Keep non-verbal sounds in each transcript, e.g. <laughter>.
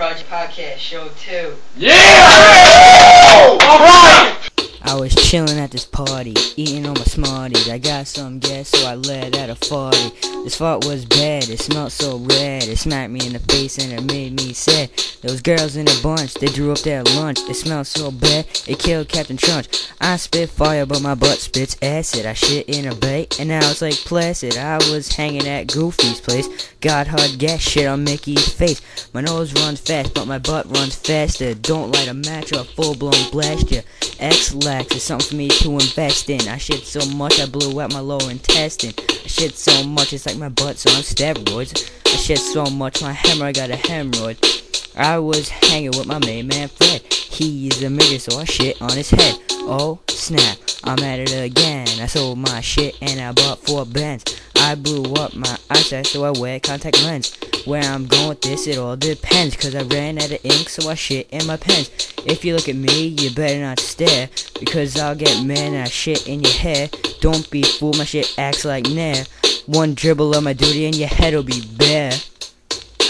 Project Podcast, Show 2. Yeah! Alright! I was chillin' at this party, eating all my Smarties. I got some gas, so I let out a farty. This fart was bad, it smelled so red. It smacked me in the face and it made me sad. Those girls in a bunch, they drew up their lunch. It smelled so bad, it killed Captain Crunch. I spit fire, but my butt spits acid. I shit in a bay, and now it's like placid. I was hanging at Goofy's place. Got hard gas shit on Mickey's face. My nose runs fast, but my butt runs faster. Don't light a match or a full blown blast ya. Is something for me to invest in. I shit so much I blew out my lower intestine. I shit so much it's like my butt's on steroids. I shit so much my hammer I got a hemorrhoid. I was hanging with my main man Fred. He's a midget, so I shit on his head. Oh snap, I'm at it again. I sold my shit and I bought four bands. I blew up my eyesight, so I wear contact lens. Where I'm going with this, it all depends. Cause I ran out of ink, so I shit in my pens. If you look at me, you better not stare. Because I'll get mad and I shit in your hair. Don't be fooled, my shit acts like nair. One dribble of my duty and your head'll be bare.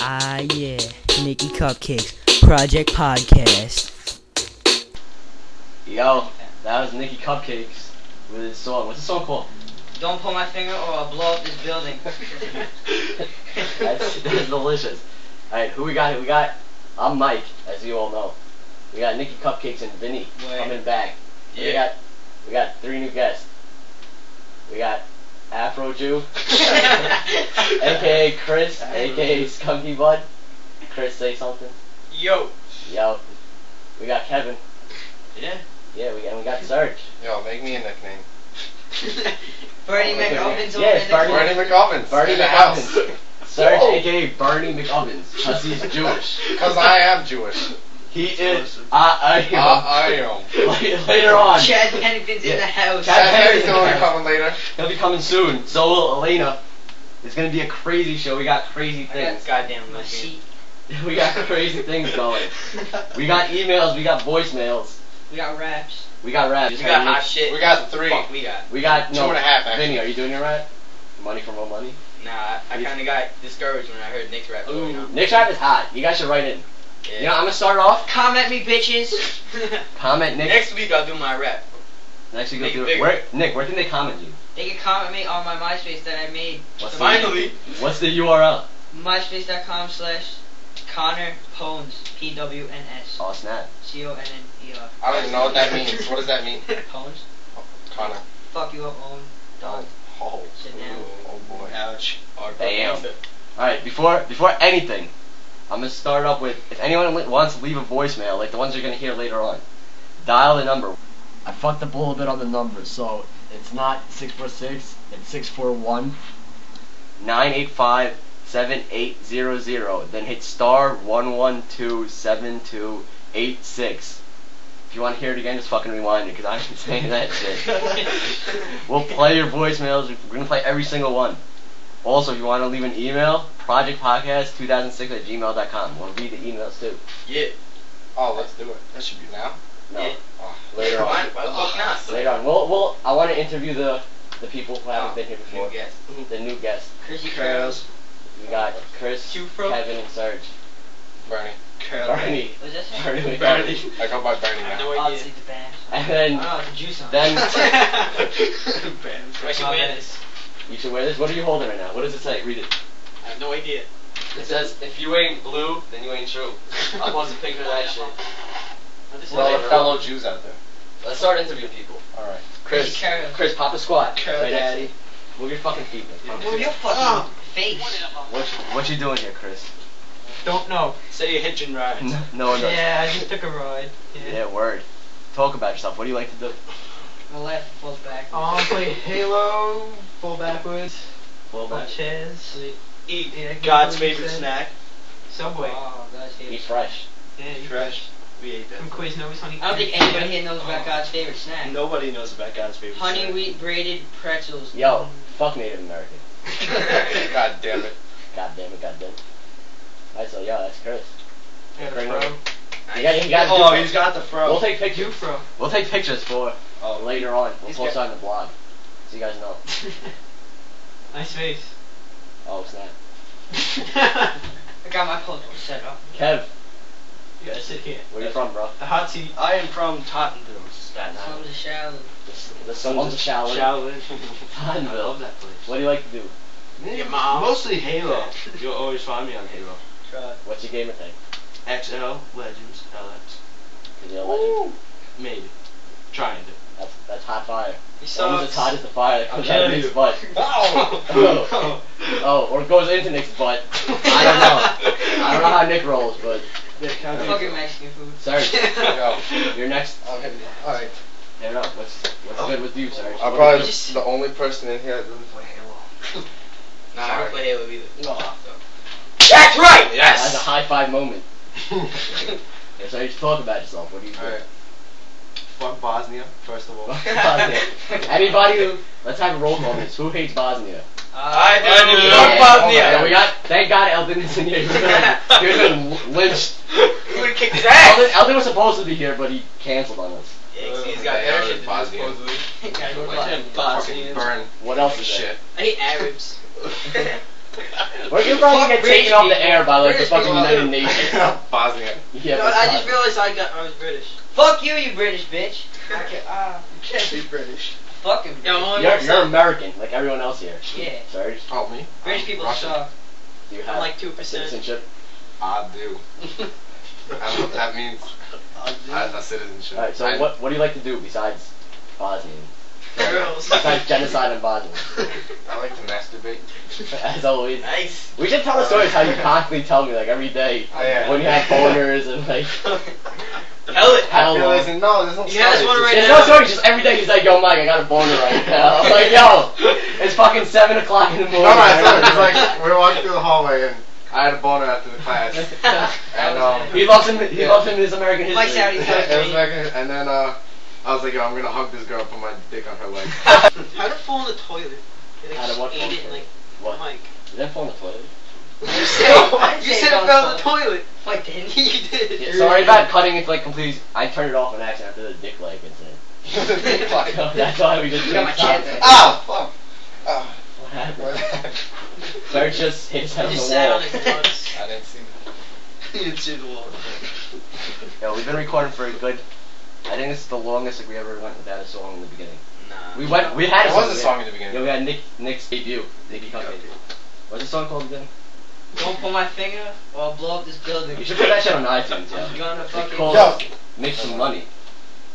Ah, yeah. Nikki Cupcakes, Project Podcast. Yo, that was Nikki Cupcakes with his song. What's the song called? Don't pull my finger or I'll blow up this building. <laughs> <laughs> that's, that's delicious. Alright, who we got here? We got, I'm Mike, as you all know. We got Nikki Cupcakes and Vinny Wait. coming back. We got, we got three new guests. We got Afro Jew, <laughs> aka Chris, aka Skunky Bud. Chris, say something. Yo. Yo. We got Kevin. Yeah. Yeah, we got, we got Serge. Yo, make me a nickname. <laughs> Bernie okay. McOvens Yeah, over it's in the Bernie corner. Bernie McOvens. Bernie in. McOvens. <laughs> Serge, Whoa. aka Bernie McOvens, because he's Jewish. <laughs> Because I am Jewish. He is. I, I, Uh, I am. later on. Chad Pennington's in the house. Chad- Chad Perry's Perry's gonna be coming later. He'll be coming soon. So will Elena. It's gonna be a crazy show. We got crazy things. goddamn my sheet. <laughs> we got crazy things going. We got emails. We got voicemails. We got raps. We got raps. We got hot shit. We got three. Fuck, we got. We got no. Two and a half, actually. Vinny, are you doing your rap? Money for more money. Nah, I kind of got discouraged when I heard Nick's rap going on. Nick's rap is hot. You guys should write in. You know, I'm gonna start off. Comment me, bitches. <laughs> <laughs> Comment Nick. Next week I'll do my rap. Next week make we'll do it. bigger. Where, Nick, where can they comment you? They can comment me on my MySpace that I made. What's the- Finally. What's the URL? MySpace.com slash Conner Pones. P W N S. Oh snap. C O N N E R. I don't even know what that means. What does that mean? <laughs> Pones? Connor. Fuck you up, Owen. Dog. Oh, oh. Sit down. Oh, oh boy. Ouch. Damn. All right, before before anything, I'm gonna start up with if anyone wants to leave a voicemail, like the ones you're gonna hear later on, dial the number. I fucked up a little bit on the numbers, so it's not six four six, it's six four one nine eight five seven eight zero zero. Then hit star one one two seven two eight six. If you want to hear it again, just fucking rewind it, because I'm saying that shit. <laughs> We'll play your voicemails. We're gonna play every single one. Also, if you want to leave an email, projectpodcast2006 at gmail.com. We'll read the emails too. Yeah. Oh, let's do it. That should be now. No, Yeah. Oh. later Why, on. why the fuck not? Later on. We'll, we'll, I want to interview the, the people who haven't Oh, been here before. New guest. The new guests. Chrissy Curls. Curls. We got Chris, Two fro- Kevin, and Serge. Bernie. Bernie. <laughs> Was that Bernie. Bernie. I go by Bernie now. Oh, it's like the band. Oh, and then Oh, the juice on. then- <laughs> I should wear this. you should wear this. What are you holding right now? What does it say? Read it. I have no idea. It says, if you ain't blue, then you ain't true. I'll post a picture of that shit. Well, all the fellow Jews out there. Let's start interviewing people. Alright. Chris, Hey, Chris, pop a squat. Carol, Right daddy. Move your fucking feet. man. Move your fucking oh. Face. What, what you doing here, Chris? Don't know. Say a hitching ride. No, <laughs> no one knows. Yeah, I just took a ride. Yeah. Yeah, word. Talk about yourself. What do you like to do? My left falls back. Um, play Halo, fall backwards, Well, pull man, chairs, Eat Yeah, God's what you favorite said. snack. Subway. Oh, God's eat favorite. fresh. Yeah, you Fresh. We ate that. From that. Quiznos, honey. I don't think anybody here knows about God's favorite snack. Nobody knows about God's favorite Honey snack. wheat braided pretzels. Yo, fuck Native American. God damn it. God damn it, god damn it. Alright, so, yo, that's Chris. Got a Bring pro. it. You got, you got Oh, he's got the fro. We'll take pictures. You pro. We'll take pictures for Oh, later on. We'll He's post on the blog. So you guys know. <laughs> nice face. Oh, it's snap. <laughs> I got my puzzle set up. Kev, You gotta sit here. Where you from, bro? The hot seat. I am from Tottenville. Staten From Island. the shower. The, the sons of Shaolin. I love that place. What do you like to do? Your mom. Mostly Halo. <laughs> You'll always find me on Halo. Try. What's your gamer thing? XL, Legends, LX. Is you a legend? Maybe. Trying to. That's, that's hot fire. He Almost as hot as the fire that comes I'll out of kill Nick's you. butt. <laughs> Wow! <laughs> Oh, or goes into Nick's butt. I don't know. I don't know how Nick rolls, but Fucking Mexican food. Sorry. Yo. you're next. Okay, alright. Hit it up. What's what's good with you, Serge? I'm What probably do Just- the only person in here that doesn't play Halo. <laughs> Nah, I don't play Halo either. No. That's right! do? That's a high five moment. <laughs> Yeah, Serge, talk about yourself. What do you do? Alright. Fuck Bosnia, first of all. Bosnia. <laughs> Anybody who let's have a roll call this. Who hates Bosnia? Uh, I do. Yeah. Fuck Bosnia. Yeah, we got. Thank God Eldon isn't here. He would have been lynched. Who would kick his ass? Eldon, Eldon was supposed to be here, but he canceled on us. Yeah, 'cause he's got Yeah, better shit to do, Bosnia. supposedly. Gotta go to Like Bosnia. Fucking burn. What else is Shit. I hate Arabs. <laughs> <laughs> We're gonna probably Fuck get British taken off the people. air by like the British fucking people United Nations. <laughs> Bosnia. Yeah, No, I just realized I got I was British. Fuck you, you British bitch. Okay, ah, Can't be British. fucking Yeah, I'm only You're, you're. American, like everyone else here. Yeah. Serge, Oh, me? British people Russian. suck. do you have I'm like 2%. citizenship? I do. I don't know what that means. I, a citizenship. Alright, so I- what what do you like to do besides Bosnia? Girls. Besides genocide in Bosnia? I like to masturbate. <laughs> As always. Nice. We should tell the stories how you constantly tell me like every day Oh, yeah. when you have boners and like Tell it. how I listen, no, there's no He has stories, one it's right There's just- no story, just every day he's like, yo Mike, I got a boner right now. I'm like, yo, it's fucking seven o'clock in the morning. No, no, it's not. It's like we were walking through the hallway and I had a boner after the class, <laughs> and um, he loves him. He Yeah. loves him in his American history. Mike's out, he's out. it was like, and then uh, I was like, yo, I'm gonna hug this girl, put my dick on her leg. <laughs> How to fall in the toilet? They How to just what fall ate it like What? Mike. Did that fall in the toilet? You said, <laughs> you said said it it fell in the toilet. Fuck, didn't you did. Yeah, sorry about cutting it like completely. I turned it off on accident after the dick leg incident. That's why we just Got my stopped. chance. ah, fuck. What happened? what happened? Serge just hit his on the wall. on. <laughs> I didn't see that. You didn't see the wall. Yeah, we've been recording for a good. I think it's the longest like, we ever went without a song in the beginning. Nah. We went. We had There a was a song in the beginning. Yeah, we had Nick Nick's debut. Nicky Cupcake. What's the song called again? Don't pull my finger or I'll blow up this building. You should put that shit on iTunes, I'm gonna fucking. Yo. Make Some Money.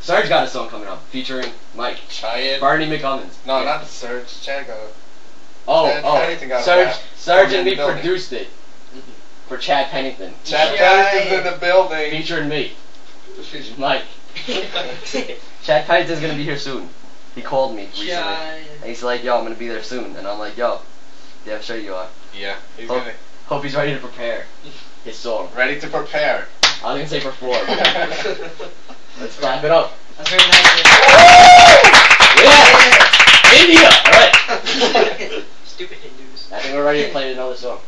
Serge got a song coming up featuring Mike, Try it. Bernie McGummins. No, Yeah. not the Surge. Chad got it. Oh, Chad oh. Pennington got a Serge, rap. Serge and me produced it mm-hmm. for Chad Pennington. Chad Yeah. Pennington's in the building. Featuring me, Mike. <laughs> Chad Pennington's gonna be here soon. He called me recently. Chad. And he's like, yo, I'm gonna be there soon. And I'm like, yo, yeah, sure you are. Yeah, he's Oh. gonna Hope he's ready to prepare his song. ready to prepare. I was gonna say perform. <laughs> Let's clap it up. That's very nice. Yeah! India! Alright. <laughs> Stupid Hindus. I think we're ready to <laughs> play another song.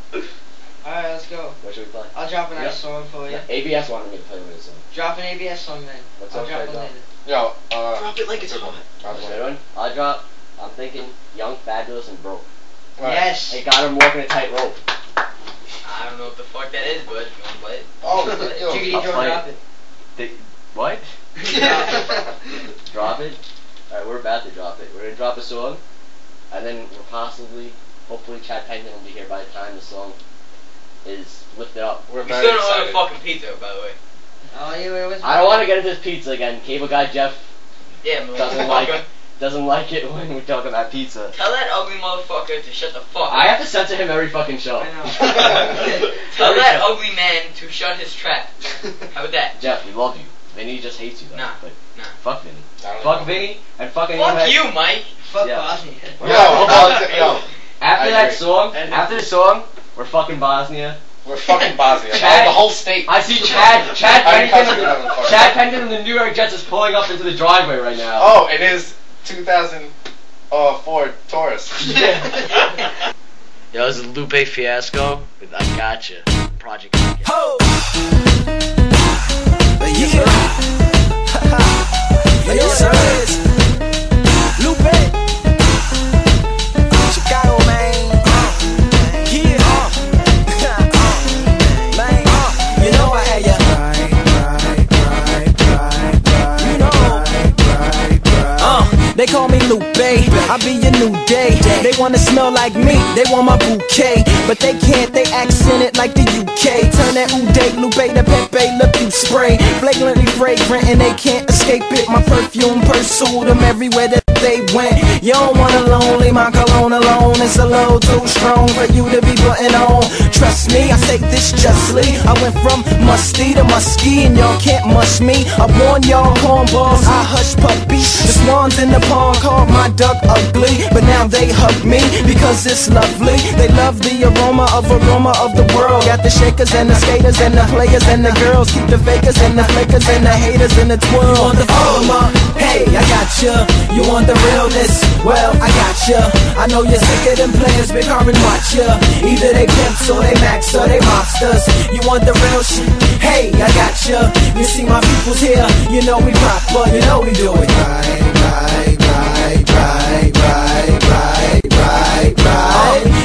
Alright, let's go. What should we play? I'll drop a nice Yep. song for you. ABS wanted me to play with this song. Drop an ABS song then. What's I'll drop should it drop? later. Yo, uh, Drop it like it's hot. drop Should one. I run? I'll drop, I'm thinking Young, Fabulous, and Broke. Right. Yes. Hey, got him walking a tight rope. I don't know what the fuck that is, but you wanna play it? Oh, <laughs> yo. Jiggity I'll <laughs> drop it. it. They, what? drop it? Alright, we're about to drop it. We're gonna drop a song, and then we're possibly, hopefully Chad Pennington will be here by the time the song is lifted up. We're We very still don't order excited. fucking pizza, by the way. Oh, yeah, where was I don't want to get into this pizza again. Cable guy Jeff Yeah, doesn't motherfucker. <laughs> like doesn't like it when we talk about pizza. Tell that ugly motherfucker to shut the fuck up. I have to censor him every fucking show. I know. <laughs> Tell that ugly man to shut his trap. How about that? Jeff, we love you. Vinny just hates you though. Nah, But nah. Fuck Vinny. I Fuck know. Vinny and fucking Fuck you, Mike. Fuck Yeah. Bosnia. Yo, Bosnia, yo, After I that agree. song, after the song, we're fucking Bosnia. we're fucking Bosnia. <laughs> Chad- the whole state. I see Chad <laughs> Chad I didn't Pennington concentrate on the Chad Pennington and the New York Jets is pulling up into the driveway right now. Oh, it is 2004 uh, Ford Taurus. <laughs> Yo, this is Lupe Fiasco with I Gotcha. Project Ho! Yeah. yes, sir. They call me Lupe, I be your new day. They wanna smell like me, they want my bouquet. But they can't, they accent it like the UK. Turn that Uday Lupe to Pepe Le Pew spray. Flagrantly fragrant and they can't escape it. My perfume pursued them everywhere that they went. You don't want a lonely, my cologne alone. It's a little too strong for you to be putting on. Trust me, I say this justly. I went from musty to musky, and y'all can't mush me. I warn y'all hornballs, I hush puppies. The swans in the pond called my duck ugly, but now they hug me because it's lovely. They love the aroma of aroma of the world. Got the shakers and the skaters and the players and the girls. Keep the fakers and the flakers and the haters in the twirl. You want the former? Hey, I got ya. You want the realness? Well, I got ya. I know you're sicker than players, big hard and watch ya. Either they pimps or they max or they monsters. You want the real shit? Hey, I got ya. You see my people's here. You know we proper. You know we do it right, right, right, right, right.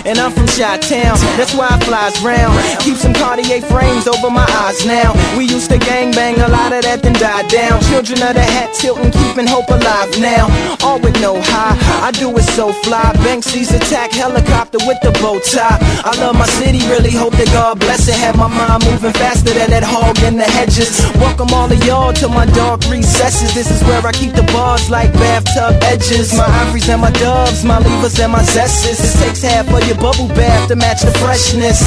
And I'm from Chi-Town, that's why I flies round. Keep some Cartier frames over my eyes now. We used to gang bang, a lot of that then died down. Children of the hat tilting, keeping hope alive now. All with no high, I do it so fly. Banksy's attack helicopter with the bow tie. I love my city, really hope that God bless it. Have my mind moving faster than that hog in the hedges. Welcome all of y'all to my dark recesses. This is where I keep the bars like bathtub edges. My ivories and my doves, my levers and my zesses. It takes half of your bubble bath to match the freshness.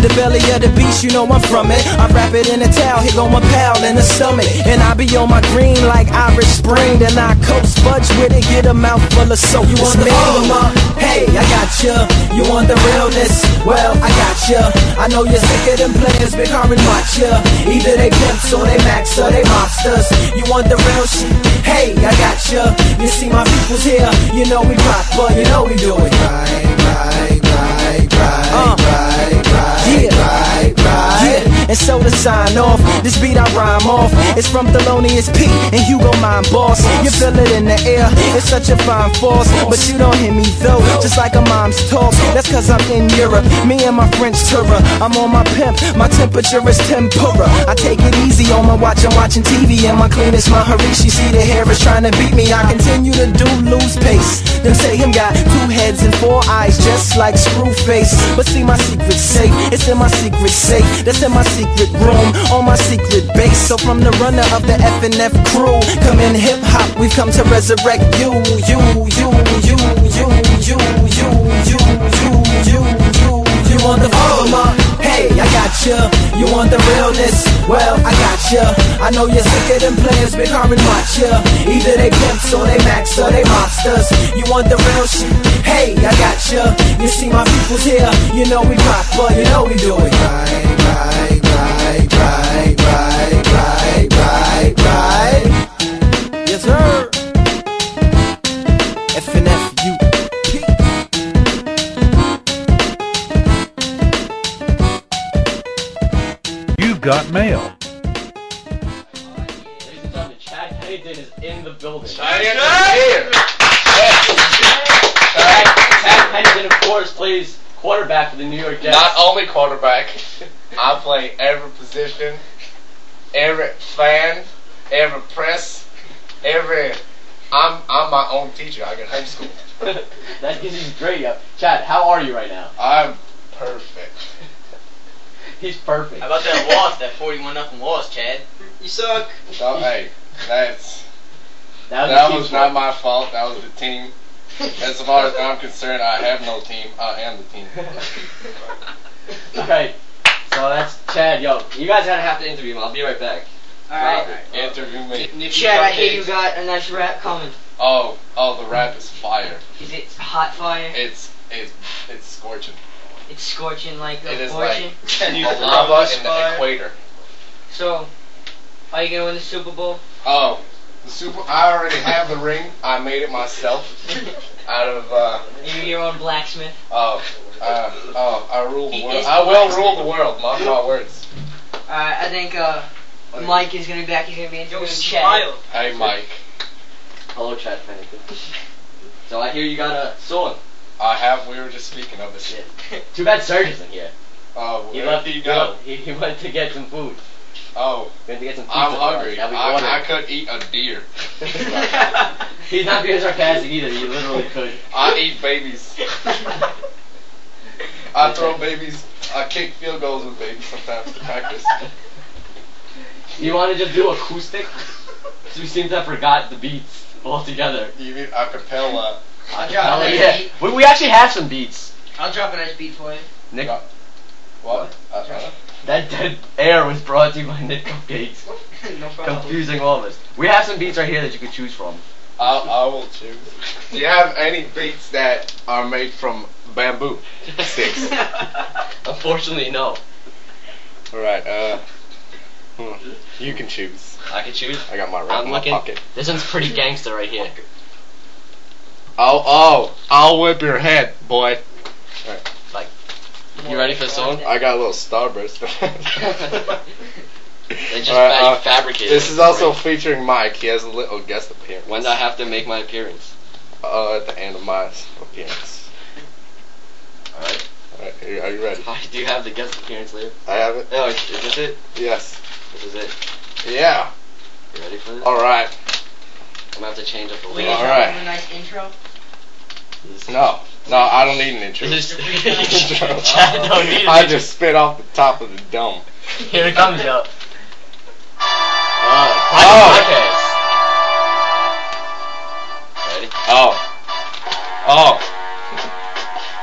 The belly of the beast, you know I'm from it. I wrap it in a towel, here go my pal in the stomach. And I be on my green like Irish Spring. Then I coast fudge with it, get a mouthful of soap. You want the armor? Hey, I got ya. You want the realness? Well, I got ya. I know you're sicker than players, big hard and watch ya. Either they pimps or they max or they monsters. You want the real shit? Hey, I got ya. You see my people's here. You know we proper. You know we do it right, right, right, right, uh, right, right, yeah. right, right. Yeah. And so to sign off, this beat I rhyme off. It's from Thelonious P and Hugo Mine Boss. You feel it in the air, it's such a fine force. But you don't hear me though, just like a mom's talk. That's cause I'm in Europe, me and my French tourer. I'm on my pimp, my temperature is tempura. I take it easy on my watch, I'm watching TV. And my cleanest, my Harishi. See the hair is trying to beat me. I continue to do lose pace. Them say him got heads and four eyes, just like Screwface. But see my secret safe, it's in my secret safe. That's in my secret room, on my secret base. So from the runner of the FNF crew, come in hip hop, we've come to resurrect you, you, you, you, you, you, you, you, you, you, you, you. You want the former? Hey, I got ya. You want the realness? Well, I got ya. I know you're sick of them players, hard and watch ya. Either they pimps or they max or they monsters. You want the real shit? Hey, I got ya. You see my people's here. You know we proper. You know we do it right, right, got mail. Ladies and gentlemen, Chad Pennington is in the building. I am Chad, Chad Pennington, of course, plays quarterback for the New York Jets. Not only quarterback, I play every position, every fan, every press, every. I'm I'm my own teacher. I get homeschooled. <laughs> that gives you great. Yeah. Chad, how are you right now? I'm perfect. He's perfect. How about that <laughs> loss, that 41 nothing loss, Chad? You suck. So hey, that's That was, that was not my fault. That was the team. As far as I'm concerned, I have no team. I am the team. <laughs> Okay, so that's Chad. Yo, you guys gotta have to interview him. I'll be right back. Alright. Interview me. Chad, I hear you got a nice rap coming. Oh, oh, the rap is fire. Is it hot fire? It's it's it's scorching. It's scorching like It <laughs> a is fortune. like Can you the throw lava <laughs> us in the equator. So, are you gonna win the Super Bowl? Oh, the super! I already have the ring. I made it myself <laughs> out of. uh You're your own blacksmith. Oh, uh, oh! I rule the He world. I will blacksmith. rule the world. Mark my words. Alright, I think uh, Mike is gonna be back. He's gonna be interviewing Yo, Chad. Hey, Mike. Hello, Chad Pennington. So I hear you got a song. I have. We were just speaking of this. <laughs> Too bad Serge isn't here. Oh, He left. he go? <laughs> he, he went to get some food. Oh, We have to get some pizza. I'm hungry. I. I could eat a deer. <laughs> He's not being sarcastic either. You literally could. I eat babies. I throw babies. I kick field goals with babies sometimes to practice. You want to just do acoustic? So we seem to have forgot the beats altogether. You mean acapella? I'll drop a nice yeah. beat. We, we actually have some beats. I'll drop a nice beat for you. Nick, What? Uh, that dead air was brought to you by Nick Cupcakes. <laughs> no problem. Confusing all of us. We have some beats right here that you can choose from. I'll, I will choose. Do you have any beats that are made from bamboo sticks? <laughs> <laughs> Unfortunately, no. Alright, uh. Hmm. You can choose. I can choose. I got my right I'm in my looking. pocket. This one's pretty gangster right here. Oh, oh, I'll whip your head, boy. Alright. Like, you ready for the song? I got a little starburst. <laughs> <laughs> They just Alright, uh, fabricated. this is also you. featuring Mike. He has a little guest appearance. When do I have to make my appearance? Uh, at the end of my appearance. Alright. Alright, are you- ready? <laughs> Hi, do you have the guest appearance later? I have it? Oh, is is this it? Yes. This is it. Yeah. You ready for this? Alright. I'm gonna have to change up the We lyrics. Alright. have a nice intro. This- No. No, I don't need an intro. This. Intro. Chad don't I it. just spit off the top of the dome. Here it comes, yo. Uh, Oh. podcast. Ready? Oh. Oh.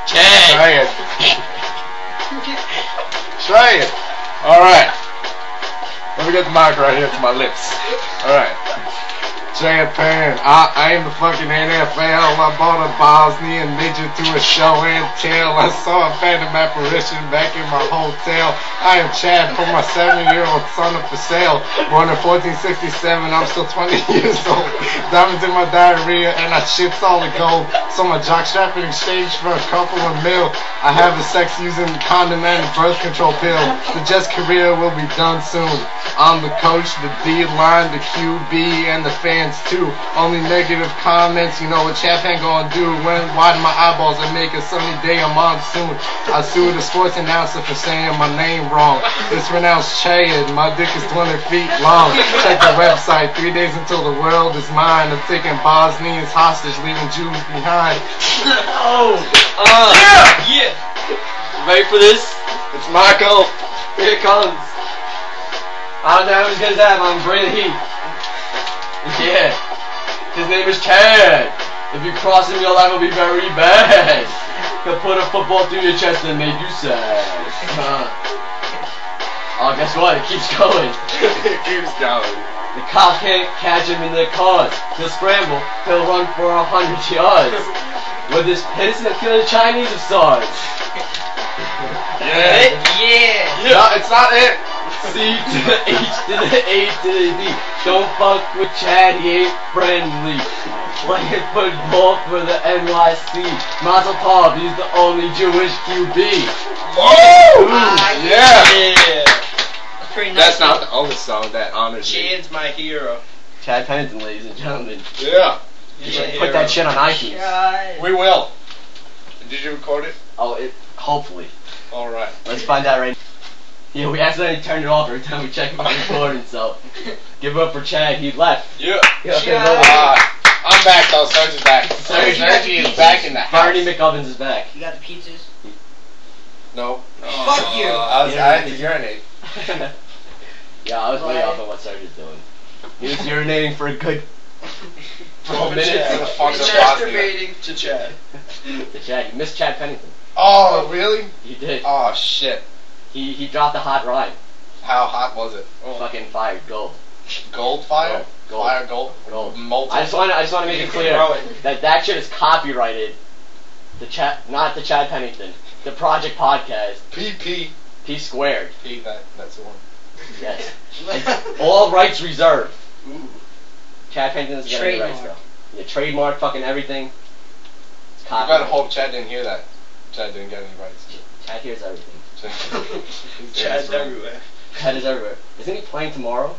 Chad. Try it. Try it. Alright. Let me get the mic right here to my lips. Alright. Japan. I, am the fucking NFL. I bought a Bosnian midget to a show and tell. I saw a phantom apparition back in my hotel. I am Chad for my seven-year-old son up for sale. Born in 1467, I'm still 20 <laughs> years old. Diamonds in my diarrhea and I shit's all the gold. So my jock strap in exchange for a couple of mil. I have the sex using condom and birth control pill. The Jets career will be done soon. I'm the coach, the D line, the QB, and the fans too. Only negative comments, you know what Chapan gonna do when widen my eyeballs and make a sunny day a monsoon. I sue the sports announcer for saying my name wrong. It's pronounced Chad. My dick is 20 feet long. Check the website. Three days until the world is mine. I'm taking Bosnians hostage, leaving Jews behind. Oh. Uh, yeah. Yeah. Ready for this? It's Michael. Here it comes. I don't know who's gonna have. I'm bringing heat. <laughs> Yeah. His name is Chad. If you cross him, your life will be very bad. <laughs> He'll put a football through your chest and make you sad. Uh. <laughs> Oh, guess what? It keeps going. it keeps going. The cops can't catch him in the cars. He'll scramble. He'll run for a hundred yards. With his piss, he'll kill the Chinese of SARS. Yeah. Yeah. No, it's not it. C to the H to the A to the D. Don't fuck with Chad, he ain't friendly. Playing football for the NYC. Mazel Tov, he's the only Jewish QB. Woo! Ah, Yeah. Yeah. That's nice. That's not the only song that honors me. Chad's my hero. Chad Pennington, ladies and gentlemen. Yeah. You should put hero. that shit on iTunes. God. We will. Did you record it? Oh, it, hopefully. All right. Let's find out right Yeah, we accidentally turned it off every time we check my recording, so give it up for Chad, he left. Yeah. Yeah, okay, Chad. Uh, I'm back though. Serge is back. Serge, Serge you is pizzas? back in the house. Bernie McOvens is back. You got the pizzas? No. Fuck you. Uh, I, was, I had to urinate. <laughs> yeah, I was way What? off on what Serge is doing. He was urinating for a good <laughs> 12 Chad. minutes. The fuck? Masturbating to Chad. <laughs> The Chad, you missed Chad Pennington. Oh, really? You did. Oh shit. He he dropped a hot rhyme. How hot was it? Oh. Fucking fire, gold. Gold fire? Gold. Gold. Fire gold? Gold. Molten. I just want to I just want to make it clear that that shit is copyrighted. The Chad, not the Chad Pennington, the Project Podcast, PP. P squared. P, that, that's the one. Yes. <laughs> All rights reserved. Ooh. Chad Pennington doesn't get any rights Trademark. though. Yeah, trademark, fucking everything. It's You copyrighted. gotta hope Chad didn't hear that. Chad didn't get any rights. Chad hears everything. <laughs> Chad's everywhere. Chad is everywhere. Isn't he playing tomorrow?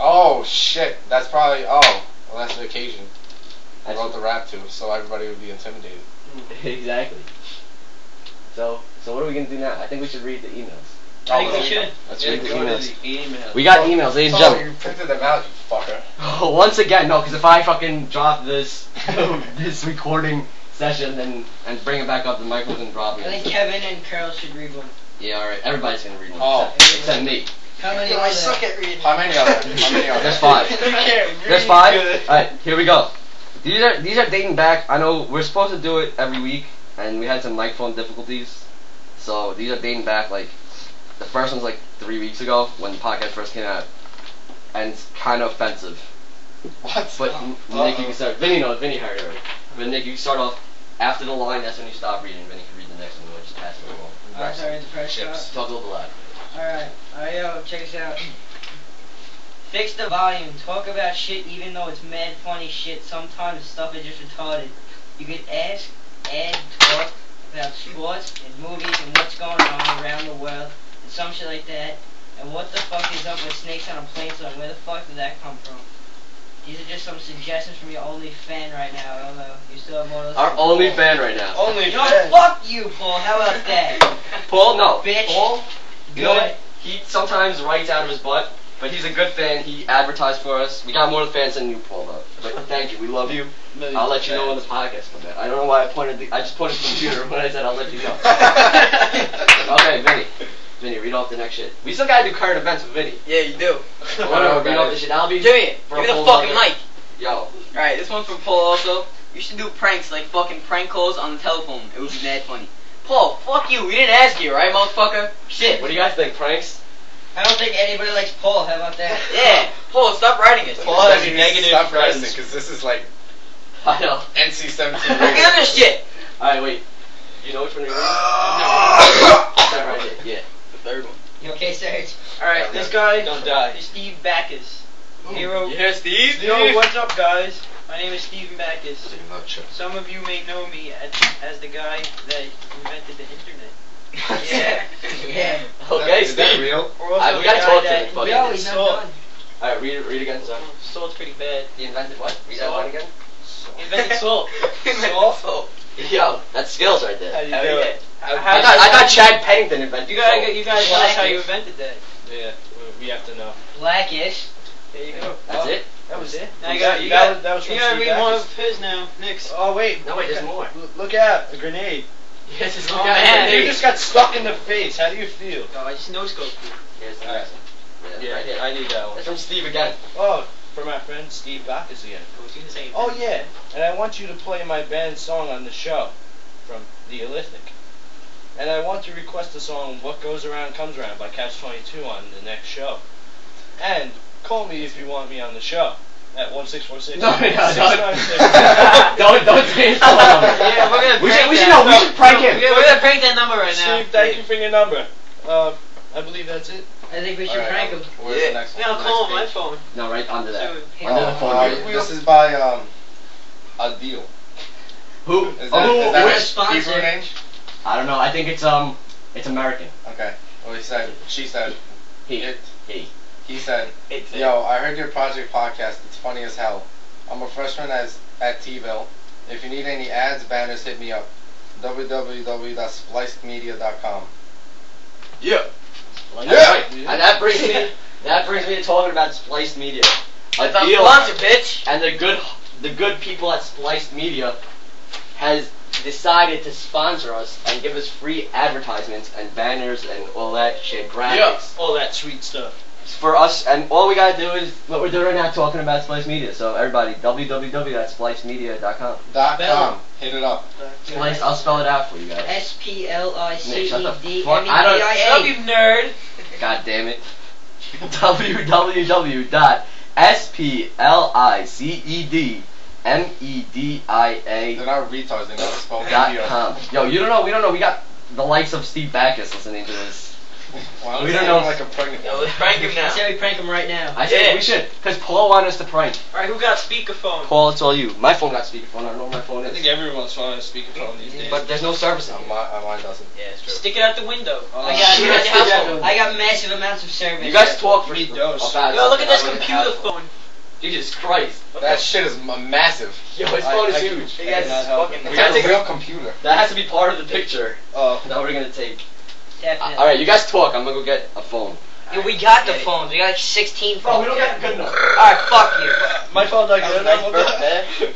Oh shit, that's probably oh, well that's the occasion. I wrote the rap to, so everybody would be intimidated. <laughs> exactly. So, so what are we gonna do now? I think we should read the emails. I oh, think we should. Let's Yeah, read the go to emails. the email. We got oh, emails, ladies and Oh, gentlemen. you printed them out, you fucker. <laughs> Once again, no, because if I fucking drop this this recording session and and bring it back up, the microphone's gonna drop I think. Kevin and Carol should read one. Yeah, all right. Everybody's gonna read one. Oh. except, except me. How many Yo, are I there? suck at reading. How many are there? <laughs> How many are there? There's five. <laughs> Can't There's five. good. All right, here we go. These are these are dating back. I know we're supposed to do it every week, and we had some microphone difficulties, so these are dating back. Like the first one's like three weeks ago when the podcast first came out, and it's kind of offensive. What? But Uh-oh. Nick, you can start. Vinny knows. Vinny heard it. But Nick, you can start off after the line. That's when you stop reading. Vinny can read the next one. We'll just pass Alright, sorry, the press Chips. A little loud. Alright, alright, yo, check us out. Fix the volume. Talk about shit even though it's mad funny shit. Sometimes stuff is just retarded. You could ask, add, talk about sports and movies and what's going on around the world and some shit like that. And what the fuck is up with snakes on a plane song? Where the fuck did that come from? These are just some suggestions from your only fan right now. I don't. You still have more to listen Our to only Paul. fan right now. Only You know, fan. fuck you, Paul. How about that? <laughs> Paul, no. Bitch. Paul, you know what? He sometimes writes out of his butt, but he's a good fan. He advertised for us. We got more fans than you, Paul, though. But thank you. We love you. Millions I'll let you know when this podcast comes out. I don't know why I pointed. The, I just pointed to the computer when I said I'll let you know. <laughs> <laughs> okay, Vinny. Vinny, read off the next shit. We still gotta do current events with Vinny. Yeah, you do. <laughs> Whatever, read off the shit. I'll be. Give me it. for Give me the fucking mic. Yo. Alright, this one's for Paul also. You should do pranks like fucking prank calls on the telephone. It would be mad funny. Paul, fuck you. We didn't ask you, right, motherfucker? Shit. What do you guys think? Pranks? I don't think anybody likes Paul. How about that? <laughs> Yeah. Paul, stop writing it. Paul has Stop negative Stop friends. pressing, because this is like <laughs> I know. NC-17 Look at this shit. Alright, wait. You know which one you're reading? That right here. Yeah. The third one. You okay, Serge? Alright, this guy Don't die. is Steve Backus. Hero. Yeah, Steve. Steve. what's up, guys? My name is Steven Backus. No chips. Some of you may know me as, as the guy that invented the internet. <laughs> Yeah. Yeah. <laughs> Okay, Is that real? Or also Alright, we gotta guy talk to that him, fucking Yo, he's idiot. not done. Alright, read it, read it again, sorry. Salt's pretty bad. He invented what? Read that Salt. one again? Invented salt. <laughs> Salt. <laughs> Yo, that's skills right there. How do you Hell do yeah. it? I thought, I thought Chad Pennington invented You gotta, salt. you guys tell us how you invented that. Yeah, we- we have to know. Blackish. There you go. That's it? That was it. Now you got, you that got, was- that was you gotta read one of his now. Next. Oh wait. No, wait, there's more. Look out! A grenade. <laughs> Yes, it's Oh, look man, You just got stuck in the face. How do you feel? Oh, I just no scope. Here's the Alright. Yeah, Yeah, right. I need that one. That's from Steve again. Oh, for my friend Steve Backus again. Oh yeah, and I want you to play my band song on the show from The Elliptic. And I want to request the song What Goes Around Comes Around by Catch 22 on the next show. And call me if you want me on the show at 1646. No, no, no. 696. <laughs> don't, don't say his phone number. Yeah, we're gonna We prank should, we should that. know, we should prank him. Yeah, we're gonna prank that number right now. Steve, thank you for your number. Uh, I believe that's it. I think we should Alright, prank him. Where's Yeah. the next one? Yeah, I'll call him next my page? phone. No, right under that. So, Under the phone. uh, right? this is by um, Adil. Who? Is oh, that, who? is that which- sponsor? Hebrew name? I don't know. I think it's um, it's American. Okay. Well, he said, she said, He. it, He. he said, It's it. Yo, I heard your project podcast. It's funny as hell. I'm a freshman as, at T-ville. If you need any ads, banners, hit me up. www.splicedmedia.com. Yeah. Like, Yeah. right. And that brings me, that brings me to talking about Spliced Media. A It's a deal. sponsor, bitch. and the good the good people at Spliced Media has decided to sponsor us and give us free advertisements and banners and all that shit graphics All that sweet stuff. For us and all we gotta do is what we're doing right now talking about Spliced Media so everybody www.splicedmedia.com Dot com. Hit it up. Splice I'll spell it out for you guys S P L I C Nick, shut the E D fuck- M E D I don't- Shut up, A. you nerd. god damn it They're not retards. They know how to spell dot media. com. Yo, you don't know. We don't know. We got the likes of Steve Backus listening to this. Why We we don't don't know- like a pregnant Yo, woman? let's prank him I now. say we prank him right now. I said Yeah. we should, because Paul wanted us to prank. Alright, who got speakerphone? Paul, it's all you. My phone got speakerphone. I don't know what my phone is. I think everyone's phone has speakerphone these days. But there's no service Uh, on my, uh, mine doesn't. Yeah, it's true. Stick it out the window. Oh, I got, shit, I, <laughs> it out the got, window. I got massive amounts of service. You guys talk for Need those. Yo, look at this computer phone. Jesus Christ. That shit is m- massive. <laughs> Yo, his I- phone is I- huge. Big ass Cannot help fucking. We gotta take a a- real computer. That has to be part of the picture Oh. that we're gonna take. Definitely. All right, you guys talk. I'm gonna go get a phone. Yeah, we got the phones. We got like 16 Bro, phones. we don't got good enough. Alright, fuck you. My phone's not good Nice enough. birthday.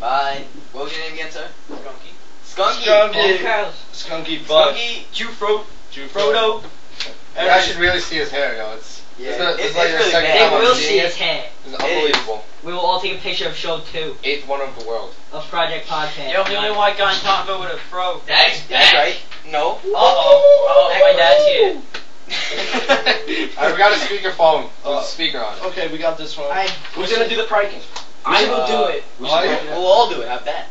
Bye. What was your name again, sir? Skunky. Skunky. Skunky. Skunky Bug. Skunky. Jufro. Frodo. You guys should really see his hair, yo. It's, Yeah, it's, not- it's- it's like it's your really second bad. time They I'm will see his hair. It's unbelievable. We will all take a picture of show two Eighth one of the world. of Project Podcast. You're the only white guy in Tottenville with a fro. That's that's right. No. Uh oh. Oh, my dad's here. <laughs> Alright, we got a speakerphone with Uh, a speaker on it. Okay, we got this one. I, Who's gonna do the pranking? I should, will uh, do it. We I- should do it. We'll all do it. Have that.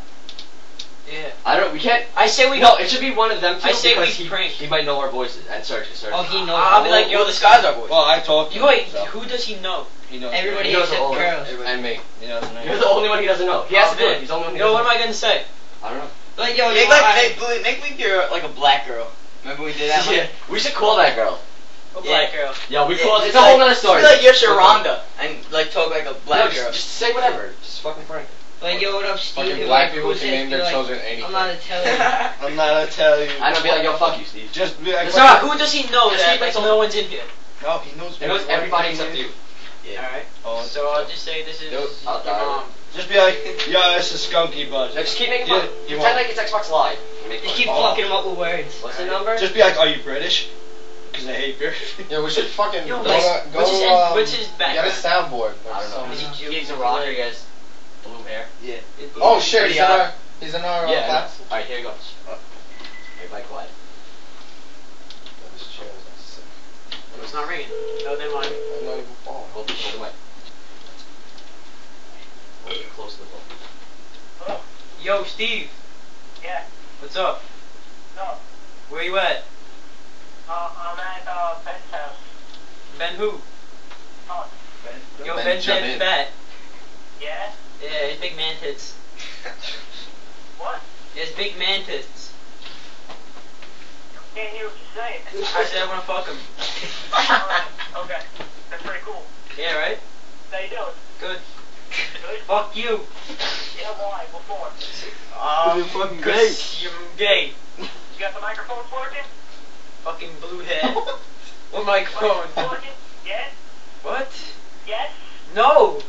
Yeah. I don't. We can't. I say we No, it should be one of them two I say we because he, prank. he might know our voices and search search. Oh, he knows. I'll be like, yo, the sky's our voice. Well, I talked. to You wait, him, so. who does he know? He knows. Everybody He knows except all of girls. us. And me. He knows the. You're the only one he doesn't know. He has to do it. He's the only one. He Yo, what doesn't am I gonna say? I don't know. Like, yo, Make you like want- make believe, make believe you're like a black girl. Remember we did <laughs> that? one? Yeah, we should call that girl. A Yeah. black girl. Yeah, we Yeah, call. just It's a like- whole nother story. Be like you're Sharonda and like talk like a No, black just, girl. just say whatever. Just fucking prank. Like, yo, what up, Steve? Fucking You're black like, people who's can name their like, children anything. <laughs> I'm not a you. I'm not gonna tell you. I know. Be like, yo, fuck you, Steve. Just be like. So, who does he know Just that like like, no one's in here. No, he knows. He knows everybody except you. Alright. Oh, So I'll just say this is Yo, your mom. Just be like, yeah, this a Skunky Buzz. No, just keep making fun. Yeah, fun. you Pretend won't. like it's Xbox Live. Make Just keep Oh. fucking him up with words. What's the number? Just be like, are you British? Because I hate beer. <laughs> Yeah, we should fucking Yo, go, like, to- go what's his- um, what's his get a background? soundboard. or I don't know. something. Is he- He's a rocker. He has blue hair. yeah. Oh shit, Pretty he's in odd. our, he's in our uh, Yeah. class. All right, here he goes. Everybody quiet. This chair is not sick. It's not ringing. No, never mind. I'm not even falling. Hold, hold the mic. Hold it close to the phone. Yo, Steve. Yeah. What's up? No. Where you at? Uh, I'm at uh, Ben's house. Ben who? Oh, Yo, Ben, Ben, jump Ben's fat. yeah? Yeah, his big man tits. <laughs> What? His big man tits. Can't hear what you're saying. <laughs> I said I wanna fuck him. Alright, okay. That's pretty cool. yeah, right? How you doing? Good. Good? Fuck you. Yeah, why? What for? Um, You're fucking cause You're gay. You got the microphones working? Fucking blue head. what microphone? Microphones working? Yes? What? Yes? No.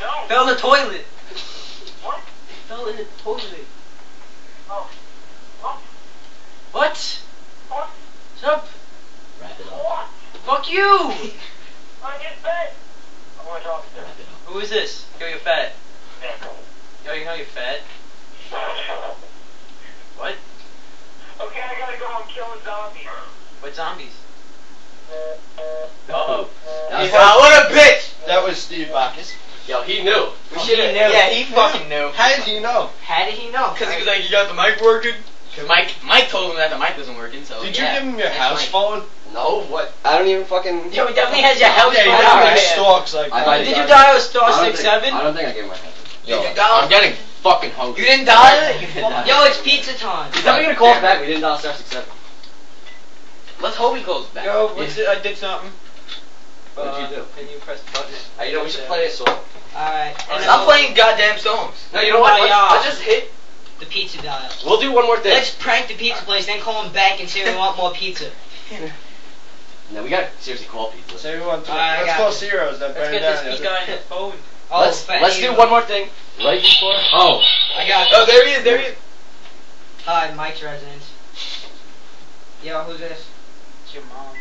No? Fell in the toilet. What? Fell in the toilet. Oh. What? What? What? Shut up. Wrap it up. What? Fuck you. I get fed. I'm going to talk to Wrap. Who is this? Yo, you're fat. Yeah. Yo, you know you're fat. What? Okay, I gotta go. I'm killing zombies. What zombies? Uh-oh. That was- Ah, what a bitch! That was Steve Backus. Yo, he knew. We Oh, should he have. knew. Yeah, he fucking knew. How did he know? How did he know? Because he was like, you got the mic working? Because Mike, Mike told him that the mic wasn't working, so Did yeah. you give him your Thanks, house Mike. phone? No, what? I don't even fucking. Yo, he definitely has your house Yeah, you phone. know Alright. he stalks like I that. Did you dial star I don't six think- seven? I don't think I gave him my phone. You Yo, didn't dial- I'm getting fucking hungry. You didn't dial it? You fuck- Yo, it's pizza time. He's definitely gonna call us back. We didn't dial star six seven. Let's hope he goes back. Yo, what's it? I did something. What did you do? Can you press the button? Uh, you know, we should play a song. Alright. Stop playing goddamn songs. No, you know what? Let's, Yeah. let's just hit. The pizza dial. We'll do one more thing. Let's prank the pizza place, then call them back and say we want more pizza. No, we gotta seriously call pizza. Say we want to. Alright, Let's call it. zeros. That Let's burn get down. this guy on his phone. Oh, let's let's do one more thing. Right before. Oh, I got Oh, there he is, there he is. Hi, Mike's residence. Yo, who's this? It's your mom.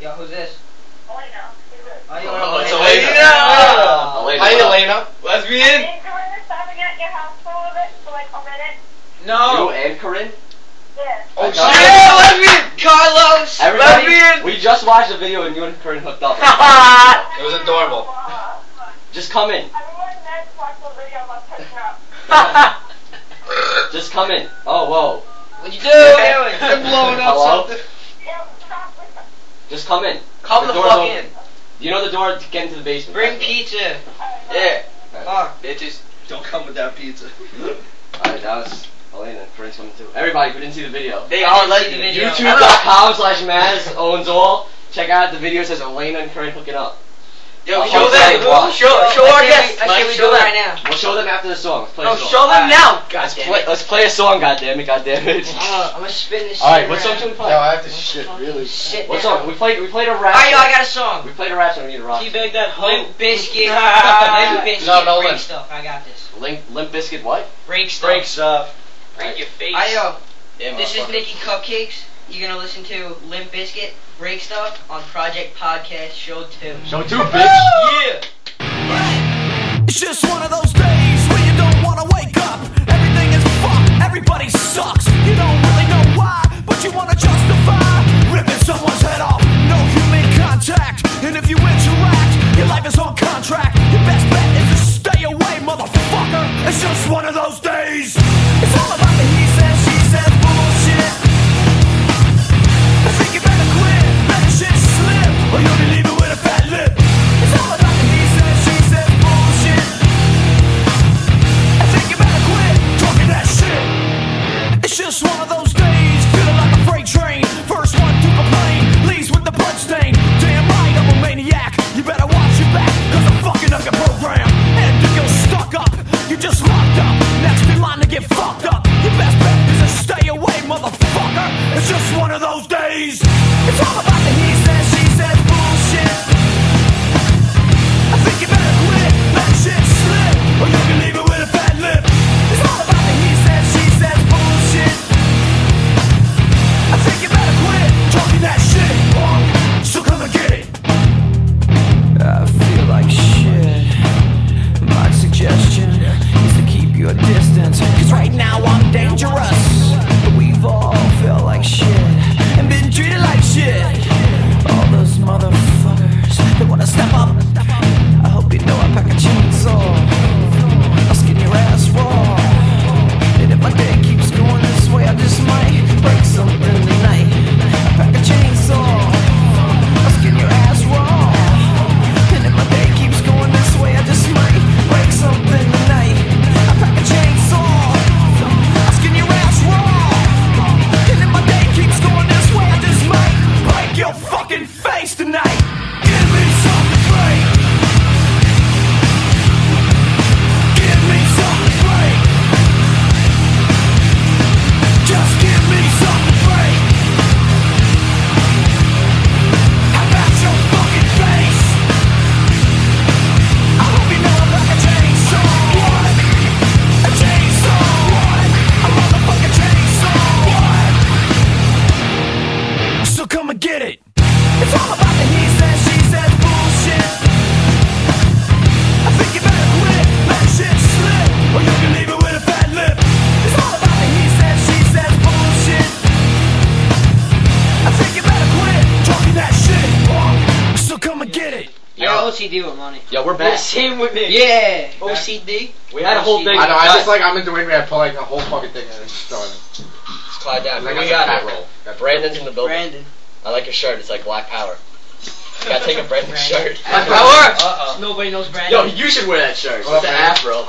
Yo, who's this? Oh, I know. Who's it? Oh, Oh, it's Elena. Elena. Elena. Hi, Elena. Let me Didn't in. stopping at your house for a little bit for like a minute? No. You and Corinne. Yeah. Oh, shit. it. Yeah, let me. Carlos. Everybody, Let me in. we just watched the video and you and Corinne hooked up. <laughs> It was adorable. Just come in. I remember Ned watched the video about touching up. Just come in. Oh, whoa. What'd you? Doing? <laughs> You're blowing up Hello? something. Yeah, stop with the- Just come in. Come the door's fuck open. in. You know the door to get into the basement. Bring pizza. Yeah. Fuck. Bitches. Don't come with that pizza. Alright, that was Elena and Corinne's coming too. Everybody who didn't see the video. They I are didn't like the video. YouTube.com slash Maz owns all. Check out the video. It says Elena and Corinne hooking up. Yo, I'll show them. what? Show, show our I guests. think we- I Mike, think we show do it them. right now. We'll show them after the song. Let's play Oh, a song. show them now. God Let's play, let's play a song, goddammit, it, goddammit. it. Uh, I'm gonna spin this. All right, what song should we play? Yo, I have to shit really. Shit. What now. song? We played. We played a rap. Alright, yo. I got a song. We played a rap song. We need a rock. Teabag that hoe. Limp Bizkit. Limp Bizkit. <laughs> No, no, break Limp. stuff. I got this. Limp, Limp Bizkit. What? Break stuff. Break stuff. Break your face. I yo, Yeah, this is motherfucker. Nikki Cupcakes. You're gonna listen to Limp Bizkit Break Stuff on Project Podcast Show 2. Show two, bitch. Yeah! It's just one of those days where you don't wanna wake up. Everything is fucked, everybody sucks. You don't really know why, but you wanna justify ripping someone's head off. No human contact, and if you interact, your life is on contract. Your best bet is to stay away, motherfucker. It's just one of those days. It's all just locked up. Next in line to get fucked up. Your best bet is to stay away, motherfucker. It's just one of those days. It's all about the he says, she says bullshit. I think you better quit, let shit slip, or you can dangerous. OCD with money. Yo, we're back. <laughs> Same with me. Yeah. OCD. We had a whole thing. I know. I just like I'm into it. I pull like a whole fucking thing and just throw it. quiet down. Like we got fat roll. Brandon's in the building. Brandon. I like your shirt. It's like Black Power. You gotta take a Brandon Brandon. shirt. <laughs> Black Power. Uh-oh. Nobody knows Brandon. Yo, you should wear that shirt. What With the afro. <laughs>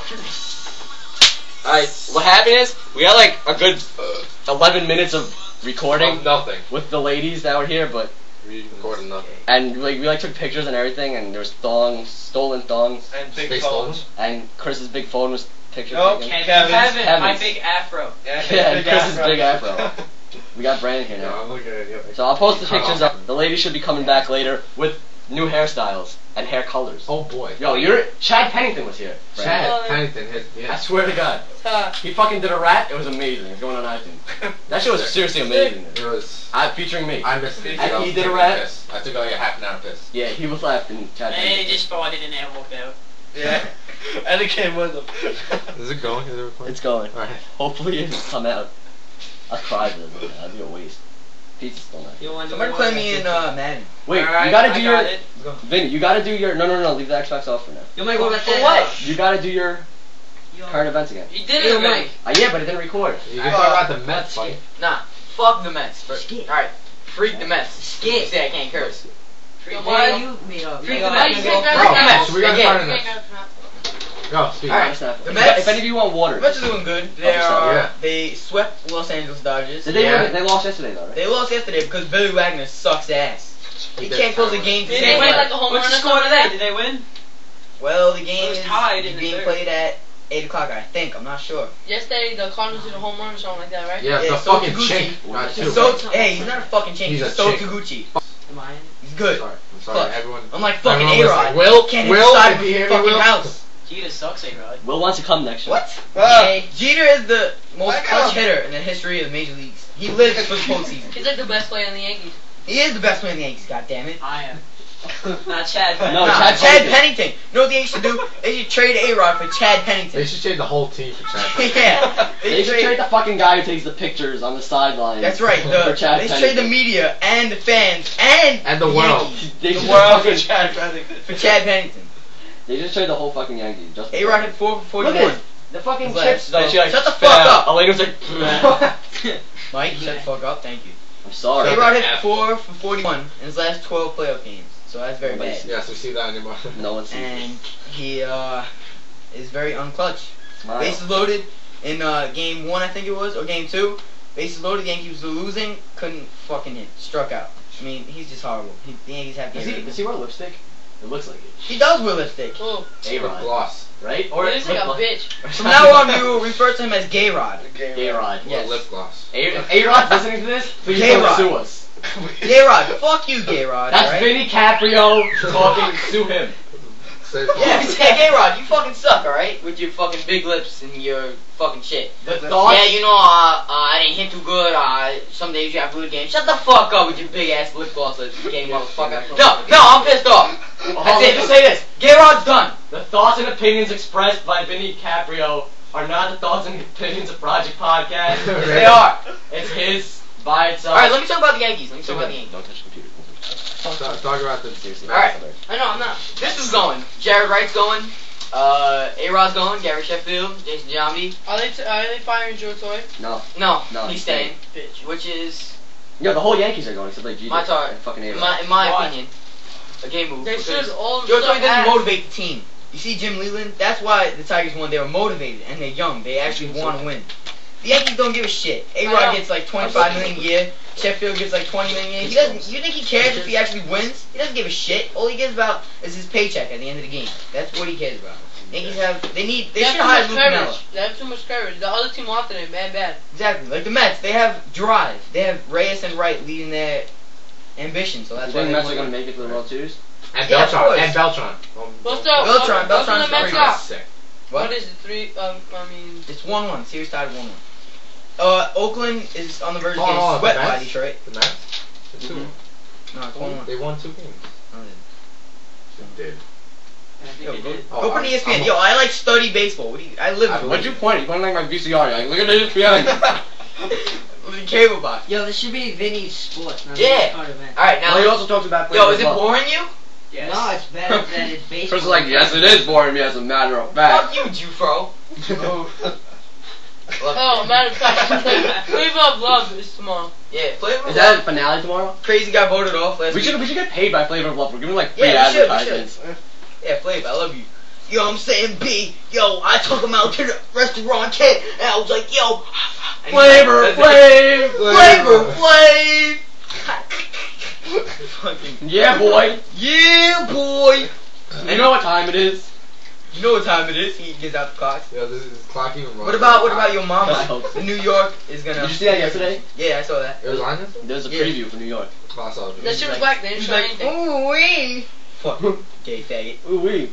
Alright, what happened is, we got like a good uh, 11 minutes of recording Of nothing. with the ladies that were here, but, We recorded nothing. and like we like took pictures and everything, and there was thongs, stolen thongs, And big Big phones. and Chris's big phone was picture No, taken. Kevin. Kevin's. Kevin's. my big afro. Yeah, <laughs> Yeah, big Chris's afro. big afro. We got Brandon here now. I'm looking at you. So I'll post the pictures up. The ladies should be coming back later with new hairstyles and hair colors. Oh boy. Yo, you're Chad Pennington was here. Brandon. Chad Pennington hit. I swear to God. He fucking did a rat. It was amazing. It's going on iTunes. <laughs> That shit was seriously amazing. It was. I, featuring me. I missed it. And he did a taking rat? piss. I took like a half an hour piss. Yeah, he was laughing. and Chad And Pennington. he just farted and then walked out. Yeah. <laughs> and it came with him. Is it going? Is it recording? It's going. Alright. Hopefully it'll come out. I cried this. man. That'd be a waste. Pizza's still not here. You Somebody play me in uh, Madden. Wait, Alright, you gotta I do got your. it. Vinny, you gotta do your. No, no, no, leave the Xbox off for now. You might go back For what? You gotta do your Yo. current events again. You did Yo, it. Mike. Uh, yeah, but it didn't record. You can talk about the Mets, buddy. Nah, fuck the Mets. Skip. Alright, freak the Mets. Skip. Say I can't curse. Freak Why the are you made up? Freak Yo, the I Mets. can go- Freak the Mets. Oh, so we gotta Again. start in this. Go, speak. Alright. The If- Mets- If any of you want water. The Mets are doing good. They Oh, are. yeah. They swept Los Angeles Dodgers. Did they Yeah. win? They lost yesterday though, right? They lost yesterday because Billy Wagner sucks ass. He You can't close a time game Did to they save win life. like a home What's run the score something today? like Did they win? Well, the game It was is tied in the being third. played at 8 o'clock, I think. I'm not sure. Yesterday, the Cardinals did a home run or something like that, right? Yeah, Yeah, the so fucking Gucci. chink. Not two. So, hey, he's not a fucking chink. He's He's, a so chink. Taguchi. Am I in? He's good. Sorry, I'm sorry, Fuck. everyone. I'm like fucking everyone was A-Rod. like, Will, Can't hit Will, the side if of you his hear me, fucking Will. house. Jeter sucks, A-Rod. Will wants to come next year. What? Uh, Jeter is the most I know. clutch hitter in the history of the major leagues. He lives for the postseason. <laughs> He's like the best player in the Yankees. He is the best player in the Yankees. God damn it. I am. <laughs> Not Chad. No, Nah, Chad Chad, Pennington. Pennington. You know what they should do? They should trade A-Rod for Chad Pennington. They Pennington. should trade the whole team for Chad. <laughs> yeah. They should trade the fucking guy who takes the pictures on the sideline. That's right. The, for Chad they should trade the Pennington. media and the fans and And the world. Yankees They The world for fucking, Chad Pennington. for Chad Pennington. They just trade the whole fucking Yankees. Just for A-Rod hit four for Look 41. at the fucking His chips. last- though. Shut the fuck up. Elena's like. <laughs> <laughs> Mike, shut the fuck up. Thank you. I'm sorry. A-Rod hit four for 41 in his last 12 playoff games. So that's very bad. Yes, we see that anymore. <laughs> No one sees And this. he uh, is very unclutch. Smile. Bases loaded in uh, game one, I think it was, or game two. Bases loaded, Yankees were losing, couldn't fucking hit, struck out. I mean, he's just horrible. He, the Yankees have to Does he, rid of does he wear lipstick? It looks like it. He does wear lipstick. Hmm. Lip A-Rod. gloss. Right? or he's like a gloss. bitch. <laughs> From now on, we will refer to him as Gay Rod. A-Rod. Yes. Or lip gloss. A- if A-Rod's listening to this, please K-Rod. don't sue us. Gay Rod, fuck you, Gay Rod. That's alright? Vinny Caprio talking. Sue him. Say Yeah, hey, Gay Rod, you fucking suck, alright? With your fucking big lips and your fucking shit. The thoughts. Yeah, you know, uh, uh, I didn't hit too good. Uh, some days you have to lose a game. Shut the fuck up with your big ass lip gloss lips, game motherfucker. <laughs> No, no, I'm pissed off. Hold on, That's it. me say this. Gay Rod's done. The thoughts and opinions expressed by Vinny Caprio are not the thoughts and opinions of Project Podcast. <laughs> They are. It's his by itself. Alright, let me talk about the Yankees. Let me talk about the Yankees. Don't touch the computer. Talk, talk about the Seriously. Alright. I know, I'm not. This is going. Jaret Wright's going. Uh, A-Rod's going. Gary Sheffield. Jason Giambi. Are they, t- are they firing Joe Toy? No. No, No, he's he's staying. Bitch. Which is, Yeah, the whole Yankees are going except like Jeter. My tar- and fucking A-Rod. my, in my Why? opinion, a game move. They because should all Joe suck Torre doesn't ass. motivate the team. You see Jim Leyland? That's why the Tigers won. They were motivated and they're young. They actually want to win. The Yankees don't give a shit. A I Rod gets like 25 million a year. Sheffield gets like 20 million a year. He doesn't. You think he cares if he actually wins? He doesn't give a shit. All he cares about is his paycheck at the end of the game. That's what he cares about. Yankees have. They need. They They should have hire too Luke much Melo. They have too much courage. The other team after them, bad, bad. Exactly. Like the Mets, they have drive. They have Reyes and Wright leading their ambition. So that's You that's why think they Mets are gonna make it to the World Series? And Yeah, of Beltran. And Beltran. Um, What's the Beltran, what's the Mets pretty sick. What? what is it? Three? Um, I mean, It's one one. Series tied one one. Uh, Oakland is on the verge of Hold getting on, swept by Detroit. The Mets? The 2 Mhm. No, it's one one. They won two games. They did. I think Yo, they go, did. Oh, go put I'm- an ESPN. I'm- Yo, I like study baseball. What do you? I live. I What'd you point? You pointed like my VCR. You're like, look at this behind. <laughs> With the cable box. Yo, this should be Vinny's sports, not Yeah. Vinny's part event. All right, now. well, he also talks about. yo, is it baseball. boring you? Yes. No, it's better <laughs> than it's baseball. Chris is like, yes, it is boring me as a matter of fact. Fuck you, Jufro. <laughs> oh, matter of fact, Flavor of Love is tomorrow. Yeah, Flavor Is of that Love. finale tomorrow? Crazy got voted off last We week. should we should get paid by Flavor of Love. We're giving like free Yeah, we should, we advertisements. Yeah, Flavor, I love you. Yo, I'm saying B. Yo, I took him out to the restaurant kid, and I was like, yo. and he's <laughs> Flavor, like, Flav, Flavor, Flav. Fucking Yeah, boy. <laughs> yeah, boy. You know what time it is? You know what time it is? He gets out the clock. Yeah, this is clock even wrong. What about what about your I mama? hope. New York is gonna. Did you see that yesterday? Yeah, I saw that. It was on this? There's a Yeah. preview for New York. Class out. That shit was like- whack. They didn't show like, anything. ooh wee. Fuck, <laughs> gay faggot. Ooh wee.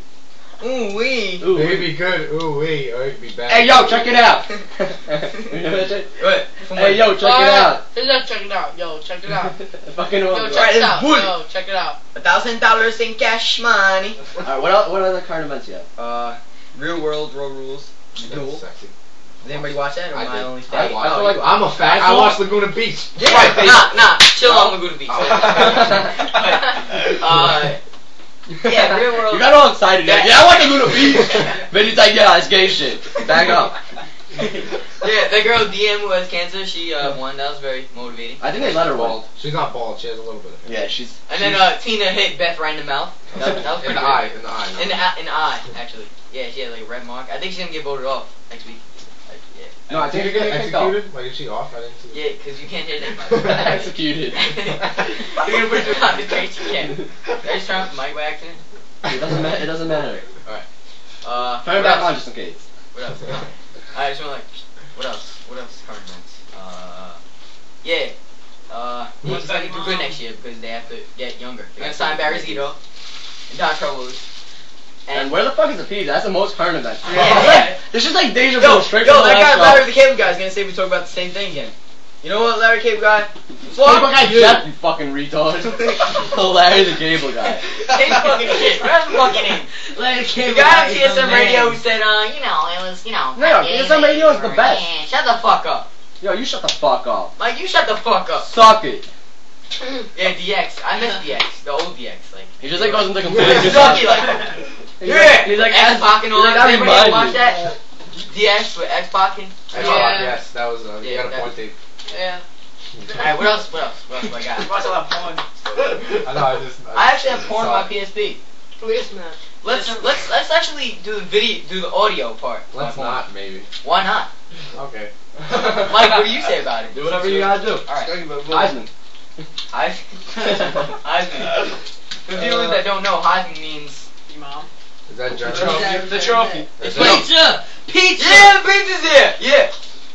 Ooh wee. Ooh It could wee. be good. Ooh wee, or it could be bad. Hey yo, check it out. <laughs> you know that? What? Hey yo, check Oh, it yeah. out. Hey, yo, check it out. Yo, check it out. <laughs> Fucking Yo, Alright, check it out. wood. Yo, check it out. A thousand dollars in cash money. All right, what else, what other current events you have? Uh, real world road rules. That's Duel. sexy. Does anybody watch that? Or I I did. only I, fag? I Oh, feel like I'm a fag. I watched Laguna Beach. Yeah, Right, nah, nah. Chill on Laguna Beach. Oh. <laughs> uh, yeah, <laughs> real world. You got all excited. Like, yeah, I want to go to beach. <laughs> Then he's like, yeah, it's gay shit. Back up. <laughs> yeah, the girl Diem who has cancer, she uh, won. That was very motivating. I think they let her win. Bald. She's not bald. She has a little bit. Of Yeah, she's. And then uh, Tina hit Beth right in the mouth. That, that was in pretty the good. eye. In the eye. In the in the eye, actually. Yeah, she had like a red mark. I think she's gonna get voted off next week. Like, yeah. No, I think Did you're you gonna get kicked off. executed? Like, is she off? I didn't see. Yeah, because you can't hear anybody. <laughs> Executed. <laughs> You're gonna put it on the trace you can. Did I just turn off the mic by accident? It doesn't matter. It doesn't matter. All right. Uh, Turn it what back else? on just in case. What else? I just want like, what else? What else? Current events. Uh, yeah. Uh, the Yankees gotta do good next year because they have to get younger. They're gonna sign Barry Zito and Don Carlos. And where the fuck is the pizza? That's the most current event. Yeah, <laughs> yeah. This is like deja Yo, vu straight yo, from that guy Larry the Cable Guy is gonna say we talk about the same thing again. You know what, Larry Cable Guy? Cable guy Jeff, you fucking retard. <laughs> <laughs> Larry the cable guy. Same fucking shit. Where's the fucking name? Larry The Cable guy on Guy is TSM radio who said, uh, you know, it was, you know. No, TSM radio is the best. Yeah, shut the fuck up. Yo, you shut the fuck up. Like, you shut the fuck up. Suck it. Yeah, DX. I miss DX. The old DX. Like, He just like goes into complete Yeah, sucky, like, He's yeah. like, he's like, X Pac and all like, that. that Everybody watch that? DX with X Pac and. X Yeah. Yes, that was. Uh, you Yeah, got a point, Dave. Yeah. Alright, what else? What else? What else do I got? Watch a lot of porn. <laughs> I know. I just. I actually have porn on my it. PSP. Look at this man. Let's let's let's actually do the video, do the audio part. of Let's porn. not, maybe. Why not? Okay. <laughs> Mike, what do you say about it? Do whatever you gotta do. All right. Heisman. Heisman. <laughs> Heisman. For viewers that don't know, Heisman means. Your mom. Is that German? Trophy. The trophy. It's Is it- pizza. Pizza. Yeah, pizza's here. Yeah.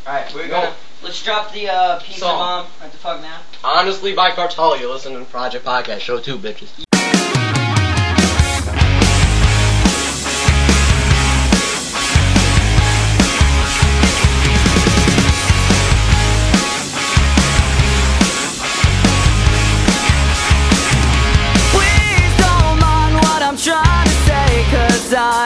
All right, we're gonna. Let's drop the uh, pizza Song. bomb right the fuck now. Honestly, by Cartel, you're listening to Project Podcast Show 2, bitches. Cause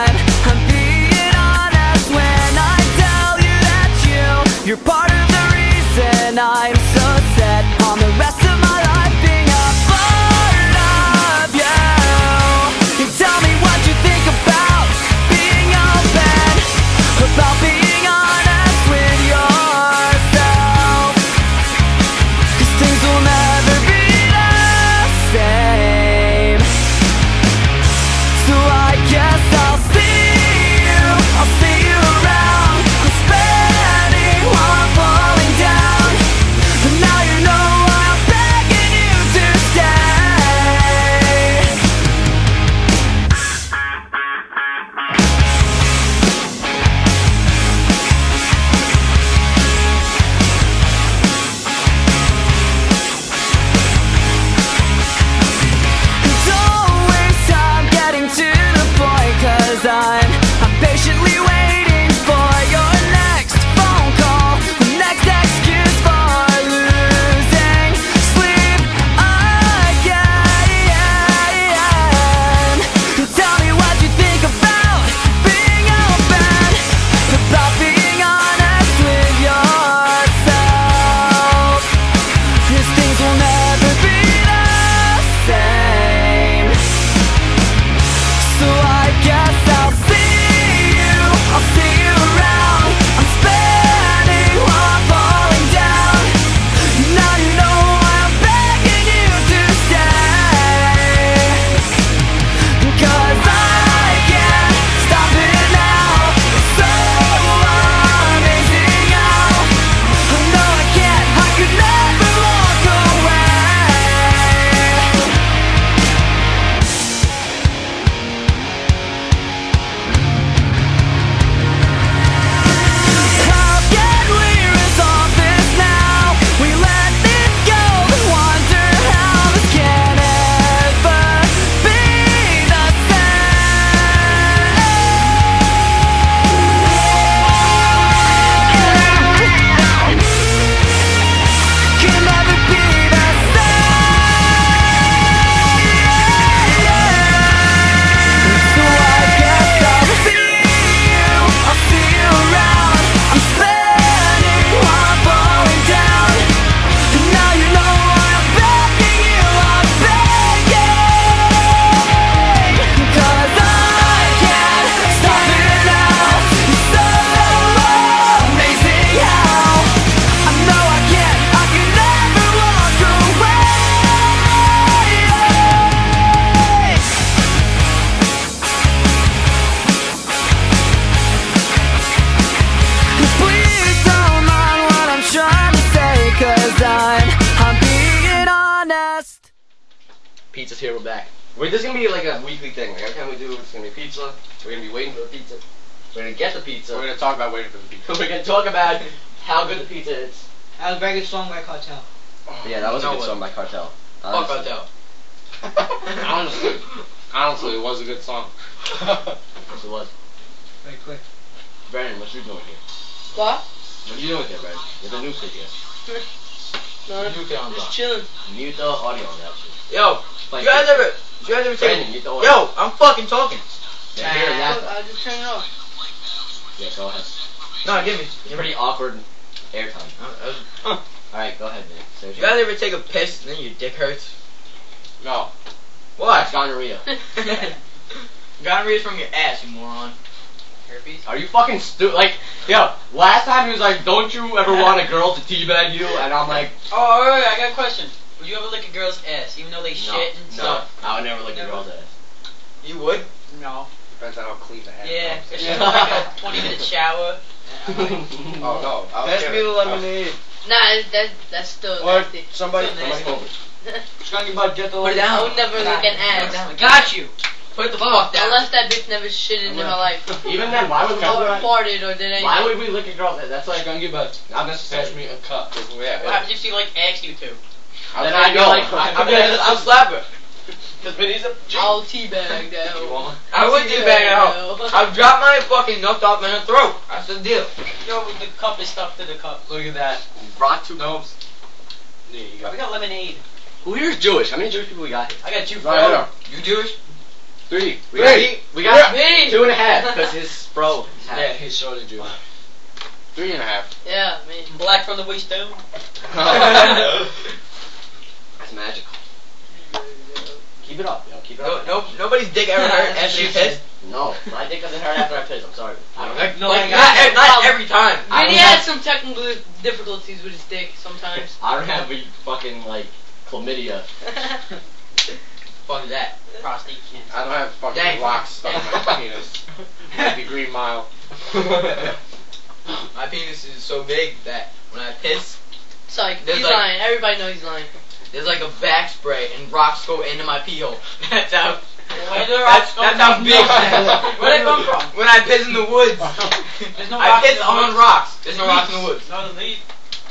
airtime. Alright, go ahead, man. Say what You guys ever take a piss and then your dick hurts? No. Why? That's gonorrhea. <laughs> <laughs> Gonorrhea's from your ass, you moron. Herpes. Are you fucking stupid? Like, yo, last time he was like, don't you ever want a girl to teabag you? And I'm like, Oh, wait, wait, I got a question. Would you ever lick a girl's ass, even though they no, shit and no, stuff? I would never lick a Never. girl's ass. You would? No. Depends on how clean the ass Yeah, is. especially like a <laughs> 20 minute shower. Oh no. I was Pass kidding. me the lemonade. Nah, that that's still Or nasty. somebody, Still somebody nasty. hold it. About get the Put it down. I would never lick an I ass. got you. Put the fuck down. Unless that bitch never shit in her life. <laughs> Even then, why would we Or lick farted or did anything. Why would we lick a girl's ass? That's like, Strong about not necessary. pass me a cup. Yeah. What happens if she like asks you to? I Then I'd be no. like, I- I'm gonna, I'll slap her. Because Vinny's a I'll teabag that. You? I would do bang out. I've dropped my fucking nut off in her throat. That's the deal. Yo, the cup is stuck to the cup. Look at that. Brought two cups. There you go. We got lemonade. Who here's Jewish? How many Jewish people we got here? I got you, Right bro. You Jewish? Three. We Three. got, we got Me. two and a half <laughs> because his bro. is half. Yeah, he's shorter Jewish. Three and a half. Yeah, me. Black from the waist down. <laughs> <laughs> That's magical. Keep it up, yo. Keep it No, up. no, nobody's dick ever hurt <laughs> after you piss. No, my dick doesn't hurt after I piss. I'm sorry. I don't Like, No, like I not, got not every time. I Vinny don't has have- some technical difficulties with his dick sometimes. I don't have a fucking like chlamydia. <laughs> Fuck that. Prostate cancer. I don't have fucking Dang. rocks stuck in my <laughs> penis. Like the Green Mile. My penis is so big that when I piss, Psych. There's He's like- lying. Everybody knows he's lying. There's like a back spray and rocks go into my pee hole. <laughs> That's how. Where do the That's, rocks come that's how from? big. <laughs> Where they come from? When I piss in the woods. <laughs> There's no I rocks piss the on woods. rocks. There's no rocks in the woods. No, the leaf.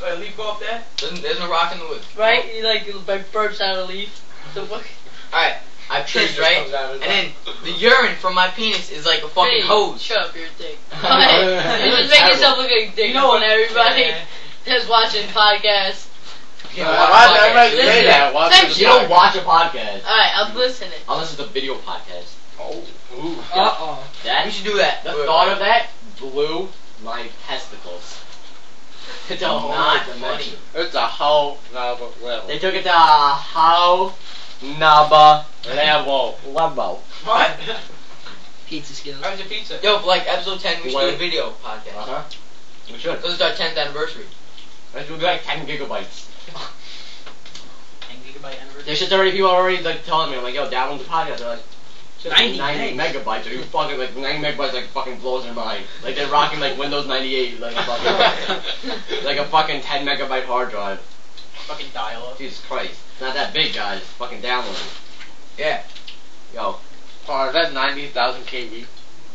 Wait, a leaf go up there? There's, there's no rock in the woods. Right? He like like burps out a leaf. The fuck? Alright, I piss, just right? comes out of And his then the urine from my penis is like a fucking Hey, hose. Shut up, your dick. Go ahead. You just make yourself look like a dick You know in front of everybody Yeah. that's watching podcasts. You watch why podcasts. everybody Listen, say that? Watch same You don't watch a podcast Alright, I'm listening. unless it's a video podcast. Oh. Ooh. Uh oh. That We should do that. the Wait, thought wait. of that blew my testicles. <laughs> It's a whole Not nother funny. It's a whole nother level. They took it to a how naba Level. level. What? <laughs> Pizza skills. How's your pizza? Yo, for like episode 10, we should do a video podcast. Uh huh. We should. This is our 10th anniversary. It would be like 10 gigabytes. 10 gigabyte anniversary. There's just already people already like telling me, I'm like, yo, download the podcast. They're like, "Shit, 90 90 megabytes. Are you fucking like 90 megabytes? Like fucking blows their mind. Like they're rocking like Windows 98, like a fucking <laughs> like a fucking 10 megabyte hard drive. Fucking dial up. Jesus Christ, it's not that big, guys. Fucking download it. Yeah. Yo, Oh, is that 90,000 KB?